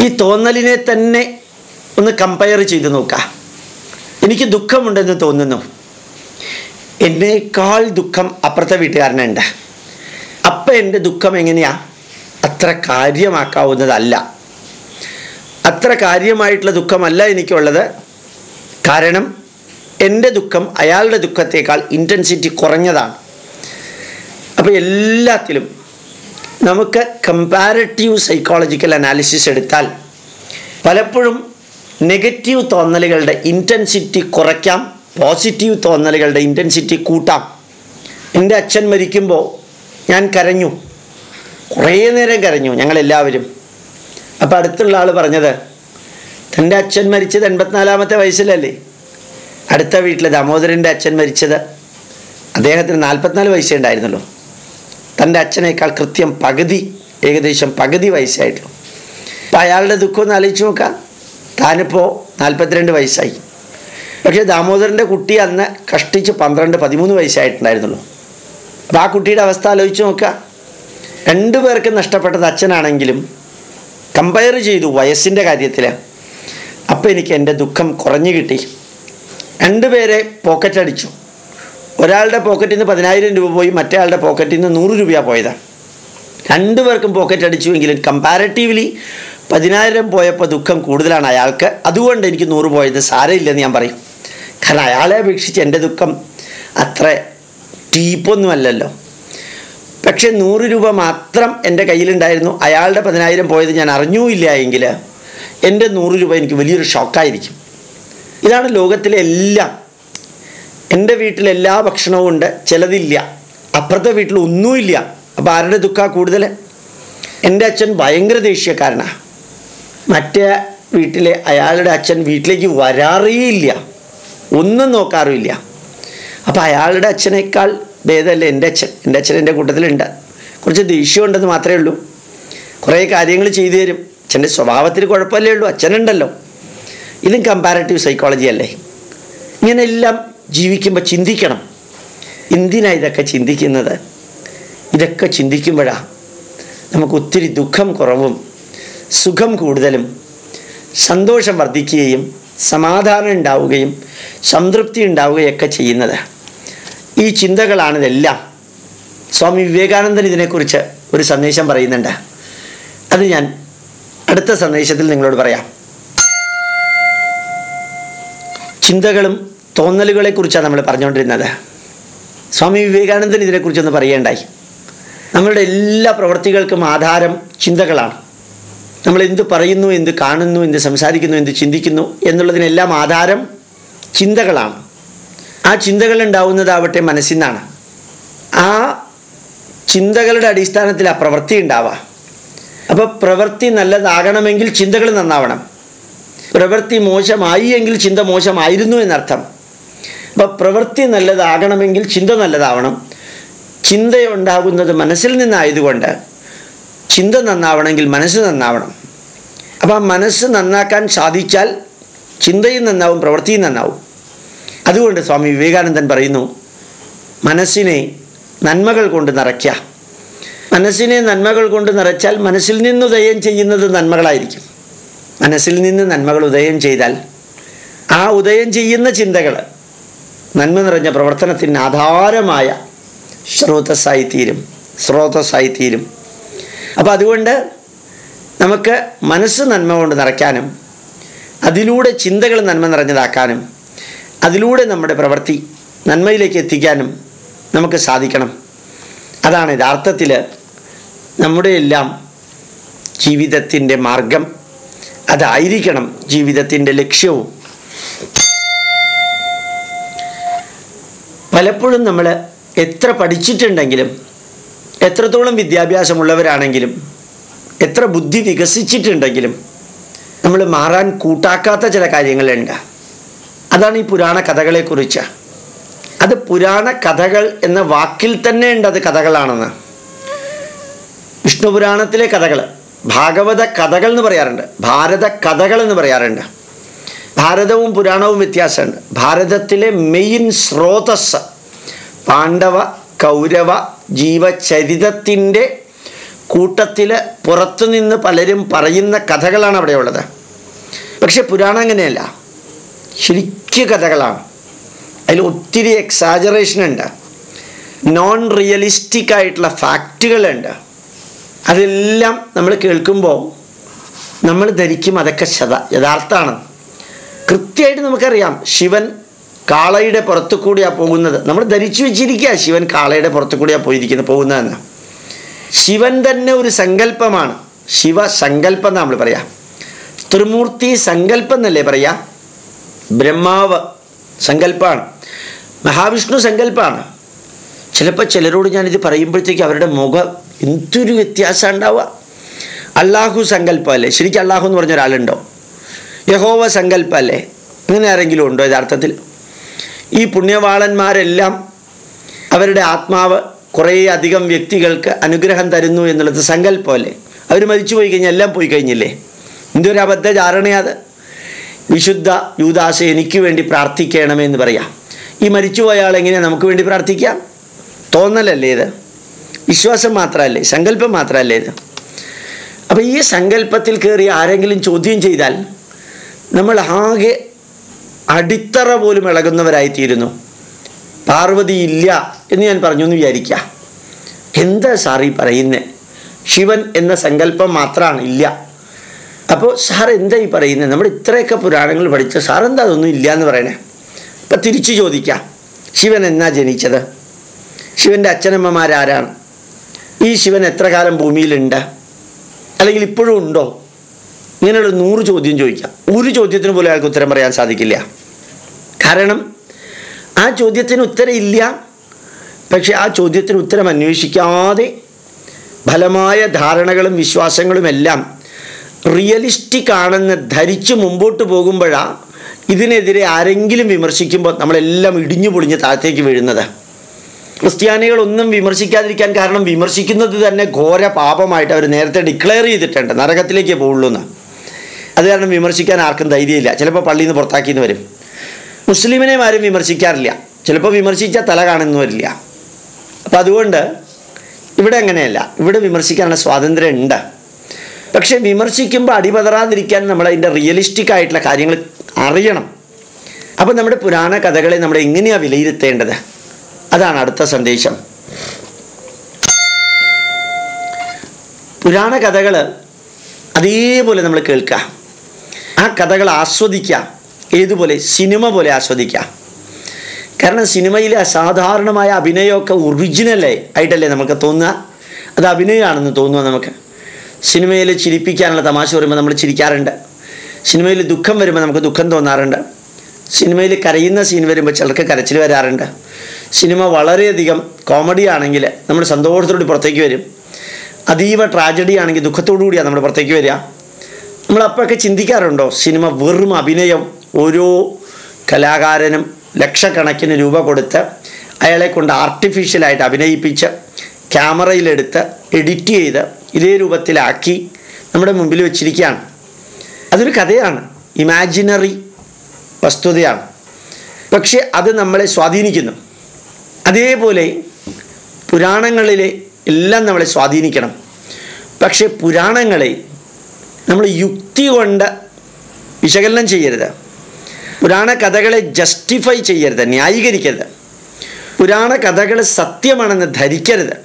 S1: ഈ തോന്നലിനെ തന്നെ ഒന്ന് കമ്പയർ ചെയ്ത് നോക്കാം. എനിക്ക് ദുഃഖമുണ്ടെന്ന് തോന്നുന്നു. എന്നേക്കാൾ ദുഃഖം അപ്പുറത്തെ വീട്ടുകാരനുണ്ട്. അപ്പം എന്റെ ദുഃഖം എങ്ങനെയാ? അത്ര കാര്യമാക്കാവുന്നതല്ല. അത്ര കാര്യമായിട്ടുള്ള ദുഃഖമല്ല എനിക്കുള്ളത്. കാരണം എന്റെ ദുഃഖം അയാളുടെ ദുഃഖത്തേക്കാൾ ഇന്റൻസിറ്റി കുറഞ്ഞതാണ്. അപ്പോൾ എല്ലാത്തിലും നമുക്ക് കമ്പാരറ്റീവ് സൈക്കോളജിക്കൽ അനാലിസിസ് എടുത്താൽ പലപ്പോഴും നെഗറ്റീവ് തോന്നലുകളുടെ ഇന്റൻസിറ്റി കുറയ്ക്കാം പോസിറ്റീവ് തോന്നലുകളുടെ ഇന്റൻസിറ്റി കൂട്ടാം. എന്റെ അച്ഛൻ മരിക്കുമ്പോൾ ഞാൻ കരഞ്ഞു. കുറേ നേരം കരഞ്ഞു ഞങ്ങളെല്ലാവരും. അപ്പോൾ അടുത്തുള്ള ആൾ പറഞ്ഞത് തന്റെ അച്ഛൻ മരിച്ചത് എൺപത്തിനാലാമത്തെ വയസ്സിലല്ലേ? അടുത്ത വീട്ടിലെ ദാമോദരന്റെ അച്ഛൻ മരിച്ചത് അദ്ദേഹത്തിന് നാൽപ്പത്തിനാല് വയസ്സേ ഉണ്ടായിരുന്നല്ലോ തന്റെ അച്ഛനേക്കാൾ കൃത്യം പകുതി ഏകദേശം പകുതി വയസ്സായിട്ടുള്ളൂ അപ്പം അയാളുടെ ദുഃഖം ഒന്ന് ആലോചിച്ച് നോക്കാം. താനിപ്പോൾ നാൽപ്പത്തിരണ്ട് വയസ്സായി. പക്ഷേ ദാമോദരന്റെ കുട്ടി അന്ന് കഷ്ടിച്ച് പന്ത്രണ്ട് പതിമൂന്ന് വയസ്സായിട്ടുണ്ടായിരുന്നുള്ളൂ. അപ്പോൾ ആ കുട്ടിയുടെ അവസ്ഥ ആലോചിച്ച് നോക്കുക രണ്ടു പേർക്ക് നഷ്ടപ്പെട്ടത് അച്ഛനാണെങ്കിലും കമ്പയർ ചെയ്തു വയസ്സിന്റെ കാര്യത്തിൽ അപ്പോൾ എനിക്ക് എന്റെ ദുഃഖം കുറഞ്ഞു കിട്ടി. രണ്ടുപേരെ പോക്കറ്റ് അടിച്ചു. ഒരാളുടെ പോക്കറ്റിൽ നിന്ന് പതിനായിരം രൂപ പോയി മറ്റേ ആളുടെ പോക്കറ്റിൽ നിന്ന് നൂറ് രൂപ പോയതാണ് രണ്ടുപേർക്കും പോക്കറ്റ് അടിച്ചുവെങ്കിലും കമ്പാരറ്റീവ്ലി പതിനായിരം പോയപ്പോൾ ദുഃഖം കൂടുതലാണ് അയാൾക്ക്. അതുകൊണ്ട് എനിക്ക് നൂറ് പോയത് സാരമില്ലെന്ന് ഞാൻ പറയും. കാരണം അയാളെ അപേക്ഷിച്ച് എന്റെ ദുഃഖം അത്ര ടീപ്പൊന്നുമല്ലല്ലോ പക്ഷേ നൂറ് രൂപ മാത്രം എന്റെ കയ്യിലുണ്ടായിരുന്നു. അയാളുടെ പതിനായിരം പോയത് ഞാൻ അറിഞ്ഞൂല്ല എങ്കിൽ എന്റെ നൂറ് രൂപ എനിക്ക് വലിയൊരു ഷോക്കായിരിക്കും ഇതാണ് ലോകത്തിലെ എല്ലാം. എന്റെ വീട്ടിൽ എല്ലാ ഭക്ഷണവും ഉണ്ട് ചിലതില്ല. അപ്പുറത്തെ വീട്ടിൽ ഒന്നുമില്ല. അപ്പോൾ ആരുടെ ദുഃഖ കൂടുതൽ എന്റെ അച്ഛൻ ഭയങ്കര ദേഷ്യക്കാരനാണ് മറ്റേ വീട്ടിലെ അയാളുടെ അച്ഛൻ വീട്ടിലേക്ക് വരാറേയില്ല. ഒന്നും നോക്കാറുമില്ല. അപ്പോൾ അയാളുടെ അച്ഛനേക്കാൾ ഭേദമല്ല എന്റെ അച്ഛൻ? എന്റെ അച്ഛൻ എന്റെ കൂട്ടത്തിലുണ്ട്. കുറച്ച് ദേഷ്യമുണ്ടെന്ന് മാത്രമേ ഉള്ളൂ. കുറേ കാര്യങ്ങൾ ചെയ്തു തരും. അച്ഛന്റെ സ്വഭാവത്തിൽ കുഴപ്പമല്ലേ ഉള്ളൂ. അച്ഛനുണ്ടല്ലോ. ഇതും കമ്പാരറ്റീവ് സൈക്കോളജി അല്ലേ? ഇങ്ങനെയെല്ലാം ജീവിക്കുമ്പോൾ ചിന്തിക്കണം. എന്തിനാണ് ഇതൊക്കെ ചിന്തിക്കുന്നത്? ഇതൊക്കെ ചിന്തിക്കുമ്പോഴാണ് നമുക്ക് ഒത്തിരി ദുഃഖം കുറവും സുഖം കൂടുതലും സന്തോഷം വർദ്ധിക്കുകയും സമാധാനം ഉണ്ടാവുകയും സംതൃപ്തി ഉണ്ടാവുകയൊക്കെ ചെയ്യുന്നത്. ഈ ചിന്തകളാണിതെല്ലാം സ്വാമി വിവേകാനന്ദൻ ഇതിനെക്കുറിച്ച് ഒരു സന്ദേശം പറയുന്നുണ്ട്. അത് ഞാൻ അടുത്ത സന്ദേശത്തിൽ നിങ്ങളോട് പറയാം. ചിന്തകളും തോന്നലുകളെ കുറിച്ചാണ് നമ്മൾ പറഞ്ഞുകൊണ്ടിരുന്നത്. സ്വാമി വിവേകാനന്ദൻ ഇതിനെക്കുറിച്ചൊന്ന് പറയേണ്ടായി. നമ്മളുടെ എല്ലാ പ്രവൃത്തികൾക്കും ആധാരം ചിന്തകളാണ്. നമ്മൾ എന്ത് പറയുന്നു എന്ത് കാണുന്നു എന്ത് സംസാരിക്കുന്നു എന്ത് ചിന്തിക്കുന്നു എന്നുള്ളതിനെല്ലാം ആധാരം ചിന്തകളാണ്. ആ ചിന്തകൾ ഉണ്ടാവുന്നതാവട്ടെ മനസ്സിൽ നിന്നാണ് ആ ചിന്തകളുടെ അടിസ്ഥാനത്തിൽ ആ പ്രവൃത്തി ഉണ്ടാവുക അപ്പോൾ പ്രവൃത്തി നല്ലതാകണമെങ്കിൽ ചിന്തകൾ നന്നാവണം. പ്രവൃത്തി മോശമായി എങ്കിൽ ചിന്ത മോശമായിരുന്നു എന്നർത്ഥം. അപ്പോൾ പ്രവൃത്തി നല്ലതാകണമെങ്കിൽ ചിന്ത നല്ലതാവണം. ചിന്തയുണ്ടാകുന്നത് മനസ്സിൽ നിന്നായതുകൊണ്ട് ചിന്ത നന്നാവണമെങ്കിൽ മനസ്സ് നന്നാവണം. അപ്പോൾ ആ മനസ്സ് നന്നാക്കാൻ സാധിച്ചാൽ ചിന്തയും നന്നാവും പ്രവൃത്തിയും നന്നാവും. അതുകൊണ്ട് സ്വാമി വിവേകാനന്ദൻ പറയുന്നു മനസ്സിനെ നന്മകൾ കൊണ്ട് നിറയ്ക്കുക മനസ്സിനെ നന്മകൾ കൊണ്ട് നിറച്ചാൽ മനസ്സിൽ നിന്ന് ദയം ചെയ്യുന്നത് നന്മകളായിരിക്കും. മനസ്സിൽ നിന്ന് നന്മകൾ ഉദയം ചെയ്താൽ ആ ഉദയം ചെയ്യുന്ന ചിന്തകൾ നന്മ നിറഞ്ഞ പ്രവർത്തനത്തിന് ആധാരമായ സ്രോതസ്സായി തീരും സ്രോതസ്സായി തീരും. അപ്പോൾ അതുകൊണ്ട് നമുക്ക് മനസ്സ് നന്മ കൊണ്ട് നിറയ്ക്കാനും അതിലൂടെ ചിന്തകൾ നന്മ നിറഞ്ഞതാക്കാനും അതിലൂടെ നമ്മുടെ പ്രവൃത്തി നന്മയിലേക്ക് എത്തിക്കാനും നമുക്ക് സാധിക്കണം. അതാണ് യഥാർത്ഥത്തിൽ നമ്മുടെ എല്ലാം ജീവിതത്തിന്റെ മാർഗം. അതായിരിക്കണം ജീവിതത്തിന്റെ ലക്ഷ്യവും. പലപ്പോഴും നമ്മൾ എത്ര പഠിച്ചിട്ടുണ്ടെങ്കിലും എത്രത്തോളം വിദ്യാഭ്യാസമുള്ളവരാണെങ്കിലും എത്ര ബുദ്ധി വികസിച്ചിട്ടുണ്ടെങ്കിലും നമ്മൾ മാറാൻ കൂട്ടാക്കാത്ത ചില കാര്യങ്ങളുണ്ട്. അതാണ് ഈ പുരാണ കഥകളെക്കുറിച്ച്. അത് പുരാണ കഥകൾ എന്ന വാക്കിൽ തന്നെ ഉണ്ട് അത് കഥകളാണെന്ന്. വിഷ്ണു പുരാണത്തിലെ കഥകൾ ഭാഗവത കഥകൾ എന്ന് പറയാറുണ്ട്. ഭാരത കഥകൾ എന്ന് പറയാറുണ്ട്. ഭാരതവും പുരാണവും വ്യത്യാസമുണ്ട്. ഭാരതത്തിലെ മെയിൻ സ്രോതസ് പാണ്ഡവ കൗരവ ജീവചരിതത്തിന്റെ കൂട്ടത്തിൽ പുറത്തുനിന്ന് പലരും പറയുന്ന കഥകളാണ് അവിടെ ഉള്ളത് പക്ഷെ പുരാണം അങ്ങനെയല്ല. ശരിക്കും കഥകളാണ്. അതിൽ ഒത്തിരി എക്സാജറേഷൻ ഉണ്ട്. നോൺ റിയലിസ്റ്റിക് ആയിട്ടുള്ള ഫാക്റ്റുകളുണ്ട് അതെല്ലാം നമ്മൾ കേൾക്കുമ്പോൾ നമ്മൾ ധരിക്കും അതൊക്കെ ശത യഥാർത്ഥമാണ്. കൃത്യമായിട്ട് നമുക്കറിയാം ശിവൻ കാളയുടെ പുറത്തു കൂടിയാണ് പോകുന്നത്. നമ്മൾ ധരിച്ചു വെച്ചിരിക്കുക ശിവൻ കാളയുടെ പുറത്തു കൂടിയാണ് പോയിരിക്കുന്നത് പോകുന്നതെന്ന്. ശിവൻ തന്നെ ഒരു സങ്കല്പമാണ്. ശിവ സങ്കല്പം എന്ന് നമ്മൾ പറയാം. ത്രിമൂർത്തി സങ്കല്പം എന്നല്ലേ പറയാ? ബ്രഹ്മാവ് സങ്കല്പമാണ്. മഹാവിഷ്ണു സങ്കല്പമാണ്. ചിലപ്പോൾ ചിലരോട് ഞാനിത് പറയുമ്പോഴത്തേക്ക് അവരുടെ മുഖം എന്തൊരു വ്യത്യാസം ഉണ്ടാവുക? അള്ളാഹു സങ്കല്പമല്ലേ? ശരിക്കും അള്ളാഹു എന്ന് പറഞ്ഞ ഒരാളുണ്ടോ? യഹോവ സങ്കല്പമല്ലേ? അങ്ങനെ ആരെങ്കിലും ഉണ്ടോ യഥാർത്ഥത്തിൽ? ഈ പുണ്യവാളന്മാരെല്ലാം അവരുടെ ആത്മാവ് കുറേ അധികം വ്യക്തികൾക്ക് അനുഗ്രഹം തരുന്നു എന്നുള്ളത് സങ്കല്പമല്ലേ? അവർ മരിച്ചു പോയി കഴിഞ്ഞാൽ എല്ലാം പോയി കഴിഞ്ഞില്ലേ? എന്തൊരു അബദ്ധ ധാരണയാത് വിശുദ്ധ യൂദാസ എനിക്ക് വേണ്ടി പ്രാർത്ഥിക്കണമെന്ന് പറയാം. ഈ മരിച്ചുപോയ ആൾ എങ്ങനെയാണ് നമുക്ക് വേണ്ടി പ്രാർത്ഥിക്കാം? തോന്നലല്ലേ ഇത്? വിശ്വാസം മാത്രമല്ലേ? സങ്കല്പം മാത്രമല്ലേ ഇത്? അപ്പോൾ ഈ സങ്കല്പത്തിൽ കയറി ആരെങ്കിലും ചോദ്യം ചെയ്താൽ നമ്മൾ ആകെ അടിത്തറ പോലും ഇളകുന്നവരായിത്തീരുന്നു. പാർവതി ഇല്ല എന്ന് ഞാൻ പറഞ്ഞു എന്ന് വിചാരിക്കുക. എന്താ സാർ ഈ ശിവൻ എന്ന സങ്കല്പം മാത്രമാണ് ഇല്ല. അപ്പോൾ സാർ എന്താ ഈ പറയുന്നത് നമ്മൾ ഇത്രയൊക്കെ പുരാണങ്ങൾ പഠിച്ച സാർ എന്താ അതൊന്നും ഇല്ല എന്ന് പറയണേ? അപ്പം തിരിച്ചു ചോദിക്കാം. ശിവൻ എന്നാ ജനിച്ചത്? ശിവന്റെ അച്ഛനമ്മമാരാരാണ്? ഈ ശിവൻ എത്ര കാലം ഭൂമിയിലുണ്ട്? അല്ലെങ്കിൽ ഇപ്പോഴും ഉണ്ടോ? ഇങ്ങനെയുള്ള നൂറ് ചോദ്യം ചോദിക്കാം. ഒരു ചോദ്യത്തിന് പോലും അയാൾക്ക് ഉത്തരം പറയാൻ സാധിക്കില്ല. കാരണം ആ ചോദ്യത്തിന് ഉത്തരം ഇല്ല പക്ഷെ ആ ചോദ്യത്തിന് ഉത്തരം അന്വേഷിക്കാതെ ഫലമായ ധാരണകളും വിശ്വാസങ്ങളും എല്ലാം റിയലിസ്റ്റിക് ആണെന്ന് ധരിച്ച് മുമ്പോട്ട് പോകുമ്പോഴാണ് ഇതിനെതിരെ ആരെങ്കിലും വിമർശിക്കുമ്പോൾ നമ്മളെല്ലാം ഇടിഞ്ഞു പൊളിഞ്ഞ് താഴത്തേക്ക് വീഴുന്നത്. ക്രിസ്ത്യാനികളൊന്നും വിമർശിക്കാതിരിക്കാൻ കാരണം വിമർശിക്കുന്നത് തന്നെ ഘോര പാപമായിട്ട് അവർ നേരത്തെ ഡിക്ലെയർ ചെയ്തിട്ടുണ്ട്. നരകത്തിലേക്ക് പോകുള്ളൂ എന്ന്. അത് കാരണം വിമർശിക്കാൻ ആർക്കും ധൈര്യമില്ല. ചിലപ്പോൾ പള്ളിയിൽ നിന്ന് പുറത്താക്കിയെന്ന് വരും. മുസ്ലിമിനെ ആരും വിമർശിക്കാറില്ല. ചിലപ്പോൾ വിമർശിച്ചാൽ തല കാണുന്നു വരില്ല. അപ്പം അതുകൊണ്ട് ഇവിടെ അങ്ങനെയല്ല. ഇവിടെ വിമർശിക്കാനുള്ള സ്വാതന്ത്ര്യം ഉണ്ട്. പക്ഷെ വിമർശിക്കുമ്പോൾ അടിപതറാതിരിക്കാൻ നമ്മൾ അതിന്റെ റിയലിസ്റ്റിക് ആയിട്ടുള്ള കാര്യങ്ങൾ അറിയണം. അപ്പം നമ്മുടെ പുരാണ കഥകളെ നമ്മൾ എങ്ങനെയാണ് വിലയിരുത്തേണ്ടത്? അതാണ് അടുത്ത സന്ദേശം. പുരാണ കഥകൾ അതേപോലെ നമ്മൾ കേൾക്കുക. ആ കഥകൾ ആസ്വദിക്കുക. ഏതുപോലെ? സിനിമ പോലെ ആസ്വദിക്കുക. കാരണം സിനിമയിലെ അസാധാരണമായ അഭിനയമൊക്കെ ഒറിജിനലേ ആയിട്ടല്ലേ നമുക്ക് തോന്നുക? അത് അഭിനയമാണെന്ന് തോന്നുക നമുക്ക്. സിനിമയിൽ ചിരിപ്പിക്കാനുള്ള തമാശ വരുമ്പോൾ നമ്മൾ ചിരിക്കാറുണ്ട്. സിനിമയിൽ ദുഃഖം വരുമ്പോൾ നമുക്ക് ദുഃഖം തോന്നാറുണ്ട്. സിനിമയിൽ കരയുന്ന സീൻ വരുമ്പോൾ ചിലർക്ക് കരച്ചിൽ വരാറുണ്ട്. സിനിമ വളരെയധികം കോമഡി ആണെങ്കിൽ നമ്മൾ സന്തോഷത്തോടെ പുറത്തേക്ക് വരും. അതീവ ട്രാജഡി ആണെങ്കിൽ ദുഃഖത്തോടു കൂടിയാണ് നമ്മൾ പുറത്തേക്ക് വരിക. നമ്മൾ അപ്പോഴൊക്കെ ചിന്തിക്കാറുണ്ടോ? സിനിമ വെറും അഭിനയം ഓരോ കലാകാരനും ലക്ഷക്കണക്കിന് രൂപ കൊടുത്ത് അയാളെ കൊണ്ട് ആർട്ടിഫിഷ്യലായിട്ട് അഭിനയിപ്പിച്ച് ക്യാമറയിലെടുത്ത് എഡിറ്റ് ചെയ്ത് ഇതേ രൂപത്തിലാക്കി നമ്മുടെ മുമ്പിൽ വെച്ചിരിക്കുകയാണ്. അതൊരു കഥയാണ്. ഇമാജിനറി വസ്തുതയാണ്. പക്ഷേ അത് നമ്മളെ സ്വാധീനിക്കുന്നു. അതേപോലെ പുരാണങ്ങളിലെ എല്ലാം നമ്മളെ സ്വാധീനിക്കണം. പക്ഷെ പുരാണങ്ങളെ നമ്മൾ യുക്തി കൊണ്ട് വിശകലനം ചെയ്യരുത്. പുരാണ കഥകളെ ജസ്റ്റിഫൈ ചെയ്യരുത് ന്യായീകരിക്കരുത്. പുരാണ കഥകൾ സത്യമാണെന്ന് ധരിക്കരുത്.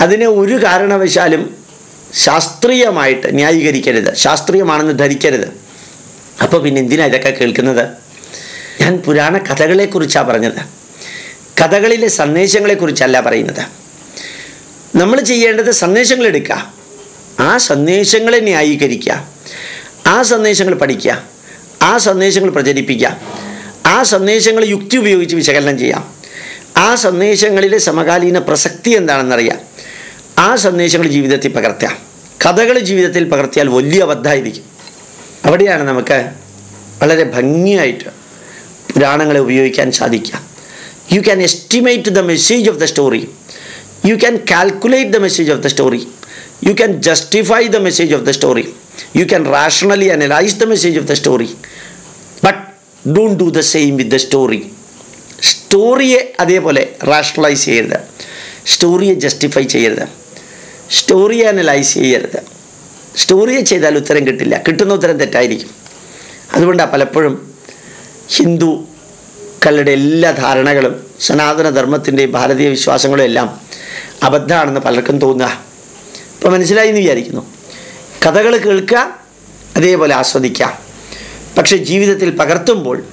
S1: അതിനെ ഒരു കാരണവശാലും ശാസ്ത്രീയമായിട്ട് ന്യായീകരിക്കരുത് ശാസ്ത്രീയമാണെന്ന് ധരിക്കരുത്. അപ്പോൾ പിന്നെ എന്തിനാണ് ഇതൊക്കെ കേൾക്കുന്നത്? ഞാൻ പുരാണ കഥകളെക്കുറിച്ചാണ് പറഞ്ഞത്. കഥകളിലെ സന്ദേശങ്ങളെക്കുറിച്ചല്ല പറയുന്നത്. നമ്മൾ ചെയ്യേണ്ടത് സന്ദേശങ്ങൾ എടുക്കുക. ആ സന്ദേശങ്ങളെ ന്യായീകരിക്കുക. ആ സന്ദേശങ്ങൾ പഠിക്കുക. ആ സന്ദേശങ്ങൾ പ്രചരിപ്പിക്കുക. ആ സന്ദേശങ്ങൾ യുക്തി ഉപയോഗിച്ച് വിശകലനം ചെയ്യാം ആ സന്ദേശങ്ങളിലെ സമകാലീന പ്രസക്തി എന്താണെന്നറിയാം ആ സന്ദേശങ്ങൾ ജീവിതത്തിൽ പകർത്തുക. കഥകൾ ജീവിതത്തിൽ പകർത്തിയാൽ വലിയ അബദ്ധമായിരിക്കും. അവിടെയാണ് നമുക്ക് വളരെ ഭംഗിയായിട്ട് പുരാണങ്ങളെ ഉപയോഗിക്കാൻ സാധിക്കുക. You can estimate the message of the story you can calculate the message of the story you can justify the message of the story you can rationally analyse the message of the story but don't do the same with the story സ്റ്റോറിയെ അതേപോലെ rationalise ചെയ്യരുത്. സ്റ്റോറിയെ justify ചെയ്യരുത്. സ്റ്റോറിയെ analyse ചെയ്യരുത്. സ്റ്റോറിയെ ചെയ്താൽ ഉത്തരം കിട്ടില്ല. കിട്ടുന്ന ഉത്തരം തെറ്റായിരിക്കും. അതുകൊണ്ടാണ് പലപ്പോഴും ഹിന്ദുക്കളുടെ എല്ലാ ധാരണകളും സനാതനധർമ്മത്തിന്റെയും ഭാരതീയ വിശ്വാസങ്ങളും എല്ലാം അബദ്ധമാണെന്ന് പലർക്കും തോന്നുക. ഇപ്പോൾ മനസ്സിലായി എന്ന് വിചാരിക്കുന്നു. കഥകൾ കേൾക്കുക അതേപോലെ ആസ്വദിക്കാം പക്ഷെ ജീവിതത്തിൽ പകർത്തുമ്പോൾ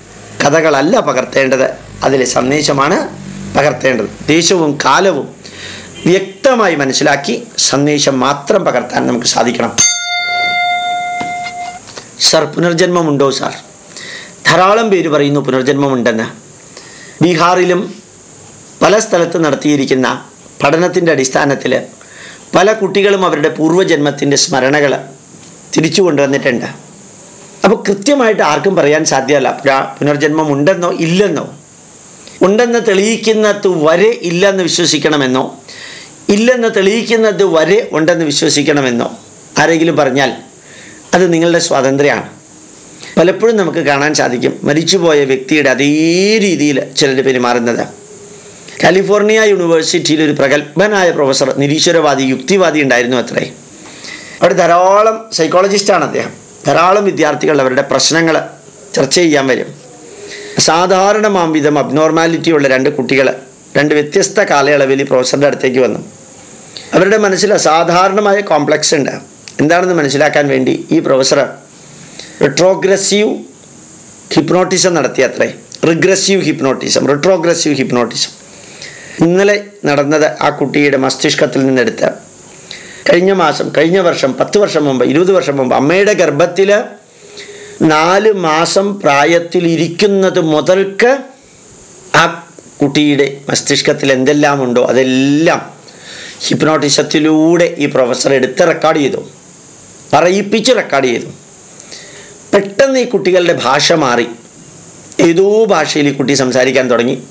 S1: കഥകളല്ല പകർത്തേണ്ടത്. അതിലെ സന്ദേശമാണ് പകർത്തേണ്ടത്. ദേശവും കാലവും വ്യക്തമായി മനസ്സിലാക്കി സന്ദേശം മാത്രം പകർത്താൻ നമുക്ക് സാധിക്കണം. സർ പുനർജന്മമുണ്ടോ സാർ? ധാരാളം പേര് പറയുന്നു പുനർജന്മമുണ്ടെന്ന്. ബീഹാറിലും പല സ്ഥലത്ത് നടത്തിയിരിക്കുന്ന പഠനത്തിന്റെ അടിസ്ഥാനത്തിൽ പല കുട്ടികളും അവരുടെ പൂർവജന്മത്തിന്റെ സ്മരണകൾ തിരിച്ചു കൊണ്ടുവന്നിട്ടുണ്ട്. അപ്പോൾ കൃത്യമായിട്ട് ആർക്കും പറയാൻ സാധ്യമല്ല പുനർജന്മം ഉണ്ടെന്നോ ഇല്ലെന്നോ. ഉണ്ടെന്ന് തെളിയിക്കുന്നത് വരെ ഇല്ലെന്ന് വിശ്വസിക്കണമെന്നോ ഇല്ലെന്ന് തെളിയിക്കുന്നത് വരെ ഉണ്ടെന്ന് വിശ്വസിക്കണമെന്നോ ആരെങ്കിലും പറഞ്ഞാൽ അത് നിങ്ങളുടെ സ്വാതന്ത്ര്യമാണ്. പലപ്പോഴും നമുക്ക് കാണാൻ സാധിക്കും. മരിച്ചുപോയ വ്യക്തിയുടെ അതേ രീതിയിൽ ചിലർ പെരുമാറുന്നത് കാലിഫോർണിയ യൂണിവേഴ്സിറ്റിയിൽ ഒരു പ്രഗത്ഭനായ പ്രൊഫസർ നിരീശ്വരവാദി യുക്തിവാദി ഉണ്ടായിരുന്നു അത്രേ. അവിടെ ധാരാളം സൈക്കോളജിസ്റ്റാണ് അദ്ദേഹം. ധാരാളം വിദ്യാർത്ഥികൾ അവരുടെ പ്രശ്നങ്ങൾ ചർച്ച ചെയ്യാൻ വരും. സാധാരണമാം വിധം അബ്നോർമാലിറ്റി ഉള്ള രണ്ട് കുട്ടികൾ രണ്ട് വ്യത്യസ്ത കാലയളവിൽ ഈ പ്രൊഫസറുടെ അടുത്തേക്ക് വന്നു. അവരുടെ മനസ്സിൽ അസാധാരണമായ കോംപ്ലക്സ് ഉണ്ട്. എന്താണെന്ന് മനസ്സിലാക്കാൻ വേണ്ടി ഈ പ്രൊഫസർ റിട്രോഗ്രസീവ് ഹിപ്നോട്ടിസം നടത്തി അത്രേ. റിഗ്രസീവ് ഹിപ്നോട്ടിസം റിട്രോഗ്രസീവ് ഹിപ്നോട്ടിസം ഇന്നലെ നടന്നത് ആ കുട്ടിയുടെ മസ്തിഷ്കത്തിൽ നിന്നെടുത്ത് കഴിഞ്ഞ മാസം കഴിഞ്ഞ വർഷം പത്ത് വർഷം മുമ്പ് ഇരുപത് വർഷം മുമ്പ് അമ്മയുടെ ഗർഭത്തിൽ നാല് മാസം പ്രായത്തിൽ ഇരിക്കുന്നത് മുതൽക്ക് ആ കുട്ടിയുടെ മസ്തിഷ്കത്തിൽ എന്തെല്ലാം ഉണ്ടോ അതെല്ലാം ഹിപ്നോട്ടിസത്തിലൂടെ ഈ പ്രൊഫസർ എടുത്ത് റെക്കോർഡ് ചെയ്തു. പറയിപ്പിച്ച് റെക്കോർഡ് ചെയ്തു. പെട്ടെന്ന് ഈ കുട്ടികളുടെ ഭാഷ മാറി. ഏതോ ഭാഷയിൽ ഈ കുട്ടി സംസാരിക്കാൻ തുടങ്ങി.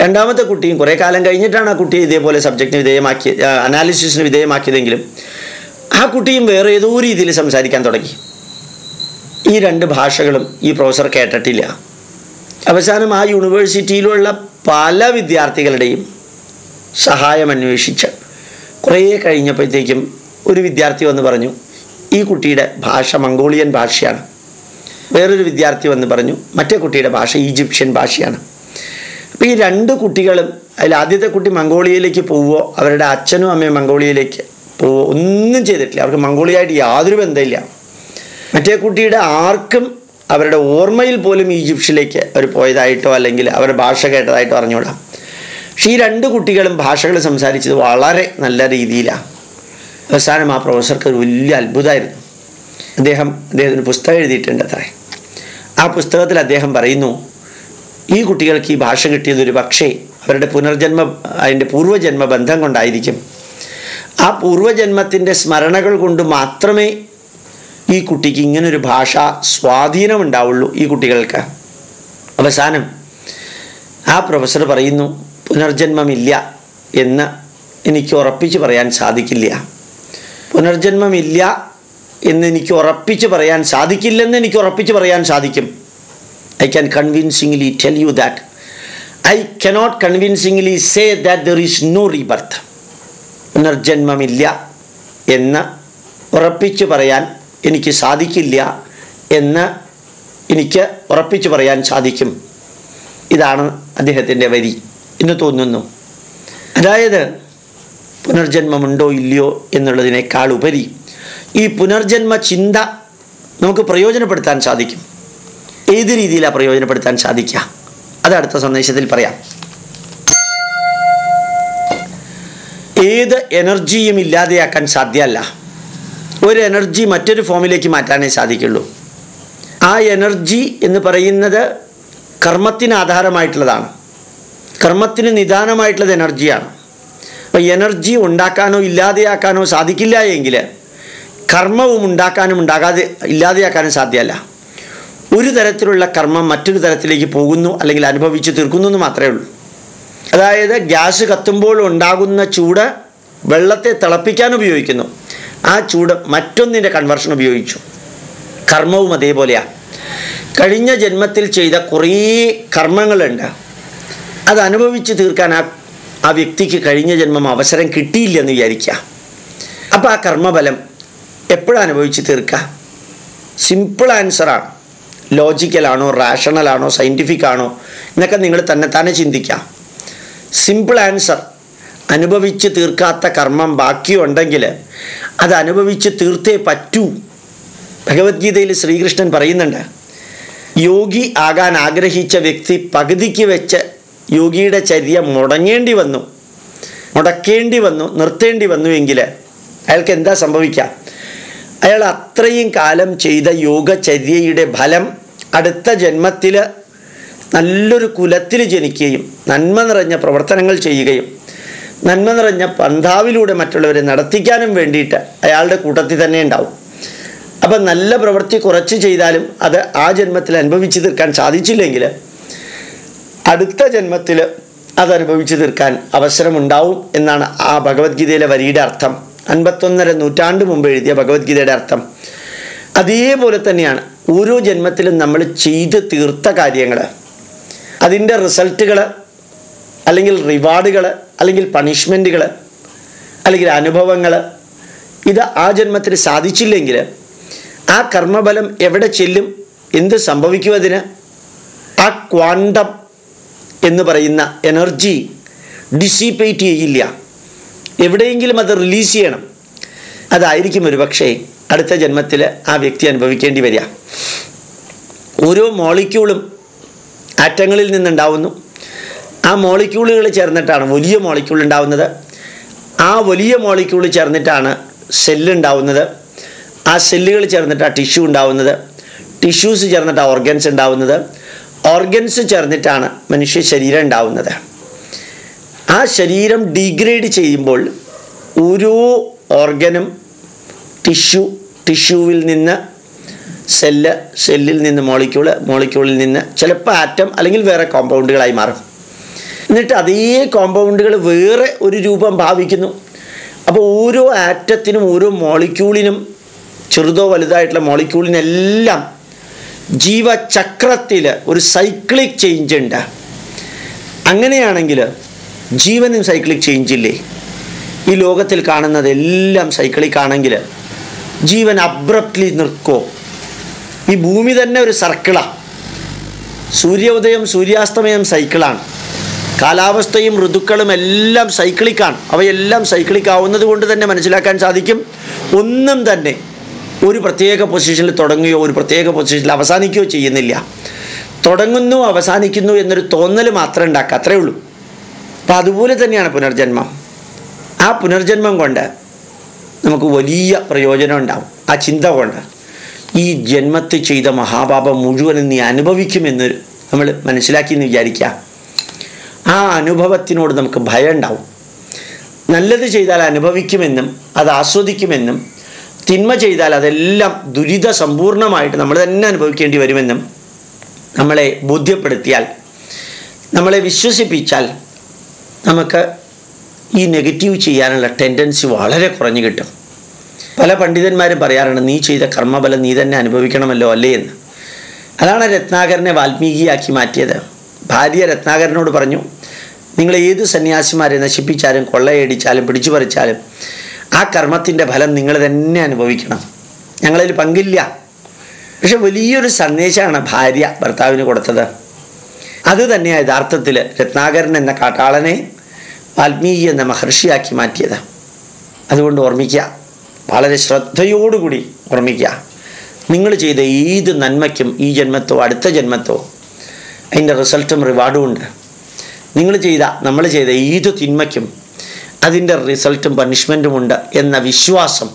S1: രണ്ടാമത്തെ കുട്ടിയും കുറേ കാലം കഴിഞ്ഞിട്ടാണ് ആ കുട്ടിയെ ഇതേപോലെ സബ്ജക്റ്റിന് വിധേയമാക്കി അനാലിസിസിന് വിധേയമാക്കിയതെങ്കിലും ആ കുട്ടിയും വേറെ ഏതോ രീതിയിൽ സംസാരിക്കാൻ തുടങ്ങി. ഈ രണ്ട് ഭാഷകളും ഈ പ്രൊഫസർ കേട്ടിട്ടില്ല. അവസാനം ആ യൂണിവേഴ്സിറ്റിയിലുള്ള പല വിദ്യാർത്ഥികളുടെയും സഹായം അന്വേഷിച്ച് കുറേ കഴിഞ്ഞപ്പോഴത്തേക്കും ഒരു വിദ്യാർത്ഥി വന്ന് പറഞ്ഞു ഈ കുട്ടിയുടെ ഭാഷ മംഗോളിയൻ ഭാഷയാണ്. വേറൊരു വിദ്യാർത്ഥി വന്ന് പറഞ്ഞു മറ്റേ കുട്ടിയുടെ ഭാഷ ഈജിപ്ഷ്യൻ ഭാഷയാണ്. അപ്പോൾ ഈ രണ്ട് കുട്ടികളും അതിൽ ആദ്യത്തെ കുട്ടി മംഗോളിയയിലേക്ക് പോവുമോ അവരുടെ അച്ഛനും അമ്മയും മംഗോളിയയിലേക്ക് പോവുമോ ഒന്നും ചെയ്തിട്ടില്ല. അവർക്ക് മംഗോളിയായിട്ട് യാതൊരു ബന്ധമില്ല. മറ്റേ കുട്ടിയുടെ ആർക്കും അവരുടെ ഓർമ്മയിൽ പോലും ഈജിപ്ഷ്യയിലേക്ക് അവർ പോയതായിട്ടോ അല്ലെങ്കിൽ അവരുടെ ഭാഷ കേട്ടതായിട്ടോ അറിഞ്ഞുകൂടാം. പക്ഷേ ഈ രണ്ട് കുട്ടികളും ഭാഷകൾ സംസാരിച്ചത് വളരെ നല്ല രീതിയിലാണ് അവസാനം ആ പ്രൊഫസർക്ക് ഒരു വലിയ അത്ഭുതമായിരുന്നു. അദ്ദേഹം അദ്ദേഹത്തിന് പുസ്തകം എഴുതിയിട്ടുണ്ട് അത്രേ. ആ പുസ്തകത്തിൽ അദ്ദേഹം പറയുന്നു ഈ കുട്ടികൾക്ക് ഈ ഭാഷ കിട്ടിയത് ഒരു പക്ഷേ അവരുടെ പുനർജന്മ അതിന്റെ പൂർവജന്മ ബന്ധം കൊണ്ടായിരിക്കും. ആ പൂർവജന്മത്തിന്റെ സ്മരണകൾ കൊണ്ട് മാത്രമേ ഈ കുട്ടിക്ക് ഇങ്ങനൊരു ഭാഷ സ്വാധീനമുണ്ടാവുള്ളൂ ഈ കുട്ടികൾക്ക്. അവസാനം ആ പ്രൊഫസർ പറയുന്നു പുനർജന്മമില്ല എന്ന് എനിക്ക് ഉറപ്പിച്ച് പറയാൻ സാധിക്കില്ല. പുനർജന്മമില്ല എന്ന് എനിക്ക് ഉറപ്പിച്ച് പറയാൻ സാധിക്കില്ലെന്ന് എനിക്ക് ഉറപ്പിച്ച് പറയാൻ സാധിക്കും. I can convincingly tell you that I cannot convincingly say that there is no rebirth പുനർജന്മമില്ല എന്ന് ഉറപ്പിച്ച് പറയാൻ എനിക്ക് സാധിക്കില്ല എന്ന് എനിക്ക് ഉറപ്പിച്ച് പറയാൻ സാധിക്കും. ഇതാണ് അദ്ദേഹത്തിന്റെ വരി എന്ന് തോന്നുന്നു. അതായത് പുനർജന്മമുണ്ടോ ഇല്ലയോ എന്നുള്ളതിനേക്കാൾ ഉപരി ഈ പുനർജന്മ ചിന്ത നമുക്ക് പ്രയോജനപ്പെടുത്താൻ സാധിക്കും. ഏത് രീതിയിലാണ് പ്രയോജനപ്പെടുത്താൻ സാധിക്കുക? അത് അടുത്ത സന്ദേശത്തിൽ പറയാം. ഏത് എനർജിയും ഇല്ലാതെയാക്കാൻ സാധ്യമല്ല. ഒരു എനർജി മറ്റൊരു ഫോമിലേക്ക് മാറ്റാനേ സാധിക്കുള്ളൂ. ആ എനർജി എന്ന് പറയുന്നത് കർമ്മത്തിന് ആധാരമായിട്ടുള്ളതാണ്. കർമ്മത്തിന് നിദാനമായിട്ടുള്ളത് എനർജിയാണ്. അപ്പോൾ എനർജി ഉണ്ടാക്കാനോ ഇല്ലാതെയാക്കാനോ സാധിക്കില്ല എങ്കിൽ കർമ്മവും ഉണ്ടാക്കാനും ഉണ്ടാകാതെ ഇല്ലാതെയാക്കാനും സാധ്യമല്ല ഒരു തരത്തിലുള്ള കർമ്മം മറ്റൊരു തരത്തിലേക്ക് പോകുന്നു അല്ലെങ്കിൽ അനുഭവിച്ച് തീർക്കുന്നു എന്ന് മാത്രമേ ഉള്ളൂ. അതായത് ഗ്യാസ് കത്തുമ്പോൾ ഉണ്ടാകുന്ന ചൂട് വെള്ളത്തെ തിളപ്പിക്കാൻ ഉപയോഗിക്കുന്നു. ആ ചൂട് മറ്റൊന്നിന്റെ കൺവെർഷൻ ഉപയോഗിച്ചു. കർമ്മവും അതേപോലെയാണ് കഴിഞ്ഞ ജന്മത്തിൽ ചെയ്ത കുറേ കർമ്മങ്ങളുണ്ട്. അത് അനുഭവിച്ച് തീർക്കാൻ ആ ആ വ്യക്തിക്ക് കഴിഞ്ഞ ജന്മം അവസരം കിട്ടിയില്ലെന്ന് വിചാരിക്കുക. അപ്പോൾ ആ കർമ്മഫലം എപ്പോഴും അനുഭവിച്ച് തീർക്കുക സിമ്പിൾ ആൻസറാണ് ലോജിക്കലാണോ റാഷണലാണോ സയന്റിഫിക് ആണോ എന്നൊക്കെ നിങ്ങൾ തന്നെ തന്നെ ചിന്തിക്കാം. സിമ്പിൾ ആൻസർ അനുഭവിച്ച് തീർക്കാത്ത കർമ്മം ബാക്കിയുണ്ടെങ്കിൽ അത് അനുഭവിച്ച് തീർത്തേ പറ്റൂ. ഭഗവത്ഗീതയിൽ ശ്രീകൃഷ്ണൻ പറയുന്നുണ്ട് യോഗി ആകാൻ ആഗ്രഹിച്ച വ്യക്തി പകുതിക്ക് വെച്ച് യോഗിയുടെ ചര്യ മുടങ്ങേണ്ടി വന്നു മുടക്കേണ്ടി വന്നു നിർത്തേണ്ടി വന്നു എങ്കിൽ അയാൾക്ക് എന്താ സംഭവിക്കുക അയാൾ അത്രയും കാലം ചെയ്ത യോഗചര്യയുടെ ഫലം അടുത്ത ജന്മത്തിൽ നല്ലൊരു കുലത്തിൽ ജനിക്കുകയും നന്മ നിറഞ്ഞ പ്രവർത്തനങ്ങൾ ചെയ്യുകയും നന്മ നിറഞ്ഞ പന്ഥാവിലൂടെ മറ്റുള്ളവരെ നടത്തിക്കാനും വേണ്ടിയിട്ട് അയാളുടെ കൂട്ടത്തിൽ തന്നെ ഉണ്ടാവും. അപ്പം നല്ല പ്രവൃത്തി കുറച്ച് ചെയ്താലും അത് ആ ജന്മത്തിൽ അനുഭവിച്ചു തീർക്കാൻ സാധിച്ചില്ലെങ്കിൽ അടുത്ത ജന്മത്തിൽ അത് അനുഭവിച്ചു തീർക്കാൻ അവസരമുണ്ടാവും എന്നാണ് ആ ഭഗവത്ഗീതയിലെ വരിയുടെ അർത്ഥം. അൻപത്തൊന്നര നൂറ്റാണ്ട് മുമ്പ് എഴുതിയ ഭഗവത്ഗീതയുടെ അർത്ഥം. അതേപോലെ തന്നെയാണ് ഓരോ ജന്മത്തിലും നമ്മൾ ചെയ്ത് തീർത്ത കാര്യങ്ങൾ. അതിന്റെ റിസൾട്ടുകൾ അല്ലെങ്കിൽ റിവാർഡുകൾ അല്ലെങ്കിൽ പണിഷ്മെന്റുകൾ അല്ലെങ്കിൽ അനുഭവങ്ങൾ ഇത് ആ ജന്മത്തിൽ സാധിച്ചില്ലെങ്കിൽ ആ കർമ്മബലം എവിടെ ചെല്ലും എന്ത് സംഭവിക്കും അതിന്? ആ ക്വാണ്ടം എന്ന് പറയുന്ന എനർജി ഡിസിപ്പേറ്റ് ചെയ്യില്ല. എവിടെയെങ്കിലും അത് റിലീസ് ചെയ്യണം. അതായിരിക്കും ഒരു പക്ഷേ അടുത്ത ജന്മത്തിൽ ആ വ്യക്തി അനുഭവിക്കേണ്ടി വരിക. ഓരോ മോളിക്യൂളും ആറ്റങ്ങളിൽ നിന്നുണ്ടാവുന്നു. ആ മോളിക്യൂളുകൾ ചേർന്നിട്ടാണ് വലിയ മോളിക്യൂൾ ഉണ്ടാവുന്നത്. ആ വലിയ മോളിക്യൂൾ ചേർന്നിട്ടാണ് സെല്ലുണ്ടാവുന്നത് ആ സെല്ലുകൾ ചേർന്നിട്ടാണ് ടിഷ്യൂ ഉണ്ടാവുന്നത്. ടിഷ്യൂസ് ചേർന്നിട്ടാണ് ഓർഗൻസ് ഉണ്ടാവുന്നത്. ഓർഗൻസ് ചേർന്നിട്ടാണ് മനുഷ്യ ശരീരം ഉണ്ടാവുന്നത്. ആ ശരീരം ഡീഗ്രേഡ് ചെയ്യുമ്പോൾ ഓരോ ഓർഗനും ടിഷ്യൂ ടിഷ്യൂവിൽ നിന്ന് സെല്ല് സെല്ലിൽ നിന്ന് മോളിക്യൂൾ മോളിക്യൂളിൽ നിന്ന് ചിലപ്പോൾ ആറ്റം അല്ലെങ്കിൽ വേറെ കോമ്പൗണ്ടുകളായി മാറും. എന്നിട്ട് അതേ കോമ്പൗണ്ടുകൾ വേറെ ഒരു രൂപം ഭാവിക്കുന്നു. അപ്പോൾ ഓരോ ആറ്റത്തിനും ഓരോ മോളിക്യൂളിനും ചെറുതോ വലുതായിട്ടുള്ള മോളിക്യൂളിനെല്ലാം ജീവചക്രത്തിൽ ഒരു സൈക്ലിക് ചേഞ്ച് ഉണ്ട് അങ്ങനെയാണെങ്കിൽ ജീവനും സൈക്ലിക് ചേഞ്ചില്ലേ ഈ ലോകത്തിൽ കാണുന്നതെല്ലാം സൈക്ലിക് ആണെങ്കിൽ ജീവൻ അബ്രപ്റ്റ്ലി നിൽക്കോ ഈ ഭൂമി തന്നെ ഒരു സർക്കിളാണ് സൂര്യോദയം സൂര്യാസ്തമയം സൈക്കിളാണ് കാലാവസ്ഥയും ഋതുക്കളും എല്ലാം സൈക്ലിക്കാണ് അവയെല്ലാം സൈക്ലിക് ആവുന്നത് കൊണ്ട് തന്നെ മനസ്സിലാക്കാൻ സാധിക്കും. ഒന്നും തന്നെ ഒരു പ്രത്യേക പൊസിഷനിൽ തുടങ്ങുകയോ ഒരു പ്രത്യേക പൊസിഷനിൽ അവസാനിക്കുകയോ ചെയ്യുന്നില്ല. തുടങ്ങുന്നു അവസാനിക്കുന്നു എന്നൊരു തോന്നൽ മാത്രം ഉണ്ടാക്കുക അത്രയേ ഉള്ളൂ. അപ്പം അതുപോലെ തന്നെയാണ് പുനർജന്മം. ആ പുനർജന്മം കൊണ്ട് നമുക്ക് വലിയ പ്രയോജനം ഉണ്ടാവും. ആ ചിന്ത കൊണ്ട്. ഈ ജന്മത്തിൽ ചെയ്ത മഹാപാപം മുഴുവനും നീ അനുഭവിക്കുമെന്ന് നമ്മൾ മനസ്സിലാക്കി എന്ന് വിചാരിക്കുക. ആ അനുഭവത്തിനോട് നമുക്ക് ഭയം ഉണ്ടാവും. നല്ലത് ചെയ്താൽ അനുഭവിക്കുമെന്നും അത് ആസ്വദിക്കുമെന്നും തിന്മ ചെയ്താൽ അതെല്ലാം ദുരിത സമ്പൂർണമായിട്ട് നമ്മൾ തന്നെ അനുഭവിക്കേണ്ടി വരുമെന്നും നമ്മളെ ബോധ്യപ്പെടുത്തിയാൽ നമ്മളെ വിശ്വസിപ്പിച്ചാൽ നമുക്ക് ഈ നെഗറ്റീവ് ചെയ്യാനുള്ള ടെൻഡൻസി വളരെ കുറഞ്ഞു കിട്ടും. പല പണ്ഡിതന്മാരും പറയാറുണ്ട് നീ ചെയ്ത കർമ്മഫലം നീ തന്നെ അനുഭവിക്കണമല്ലോ അല്ലേ? എന്ന്. അതാണ് രത്നാകരനെ വാൽമീകിയാക്കി മാറ്റിയത്. ഭാര്യ രത്നാകരനോട് പറഞ്ഞു നിങ്ങൾ ഏത് സന്യാസിമാരെ നശിപ്പിച്ചാലും കൊള്ളയടിച്ചാലും പിടിച്ചു പറിച്ചാലും ആ കർമ്മത്തിന്റെ ഫലം നിങ്ങൾ തന്നെ അനുഭവിക്കണം. ഞങ്ങളതിൽ പങ്കില്ല. പക്ഷെ വലിയൊരു സന്ദേശമാണ് ഭാര്യ ഭർത്താവിന് കൊടുത്തത്. അത് തന്നെയാണ് യഥാർത്ഥത്തിൽ രത്നാകരൻ എന്ന കാട്ടാളനെ വാൽമീകി എന്ന മഹർഷിയാക്കി മാറ്റിയത്. അതുകൊണ്ട് ഓർമ്മിക്കുക വളരെ ശ്രദ്ധയോടുകൂടി ഓർമ്മിക്കുക. നിങ്ങൾ ചെയ്ത ഏത് നന്മയ്ക്കും ഈ ജന്മത്തോ അടുത്ത ജന്മത്തോ അതിന്റെ റിസൾട്ടും റിവാർഡും ഉണ്ട്. നിങ്ങൾ ചെയ്ത നമ്മൾ ചെയ്ത ഏത് തിന്മയ്ക്കും അതിന്റെ റിസൾട്ടും പണിഷ്മെന്റും ഉണ്ട് എന്ന വിശ്വാസം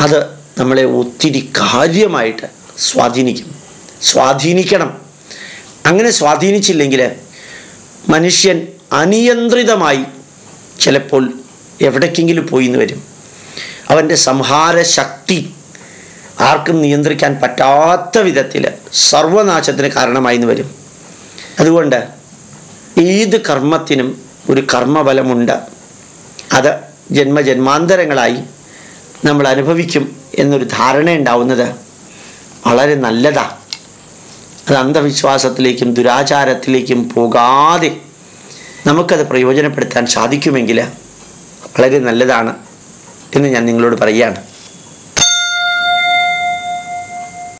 S1: അത് നമ്മളെ ഒത്തിരി കാര്യമായിട്ട് സ്വാധീനിക്കും. സ്വാധീനിക്കണം. അങ്ങനെ സ്വാധീനിച്ചില്ലെങ്കിൽ മനുഷ്യൻ അനിയന്ത്രിതമായി ചിലപ്പോൾ എവിടേക്കെങ്കിലും പോയി എന്ന് വരും. അവന്റെ സംഹാര ശക്തി ആർക്കും നിയന്ത്രിക്കാൻ പറ്റാത്ത വിധത്തിൽ സർവനാശത്തിന് കാരണമായി വരും. അതുകൊണ്ട് ഏത് കർമ്മത്തിനും ഒരു കർമ്മബലമുണ്ട്. അത് ജന്മജന്മാന്തരങ്ങളായി നമ്മൾ അനുഭവിക്കും എന്നൊരു ധാരണ ഉണ്ടാവുന്നത് വളരെ നല്ലതാണ് അത് അന്ധവിശ്വാസത്തിലേക്കും ദുരാചാരത്തിലേക്കും പോകാതെ നമുക്കത് പ്രയോജനപ്പെടുത്താൻ സാധിക്കുമെങ്കിൽ വളരെ നല്ലതാണ് എന്ന് ഞാൻ നിങ്ങളോട് പറയുകയാണ്.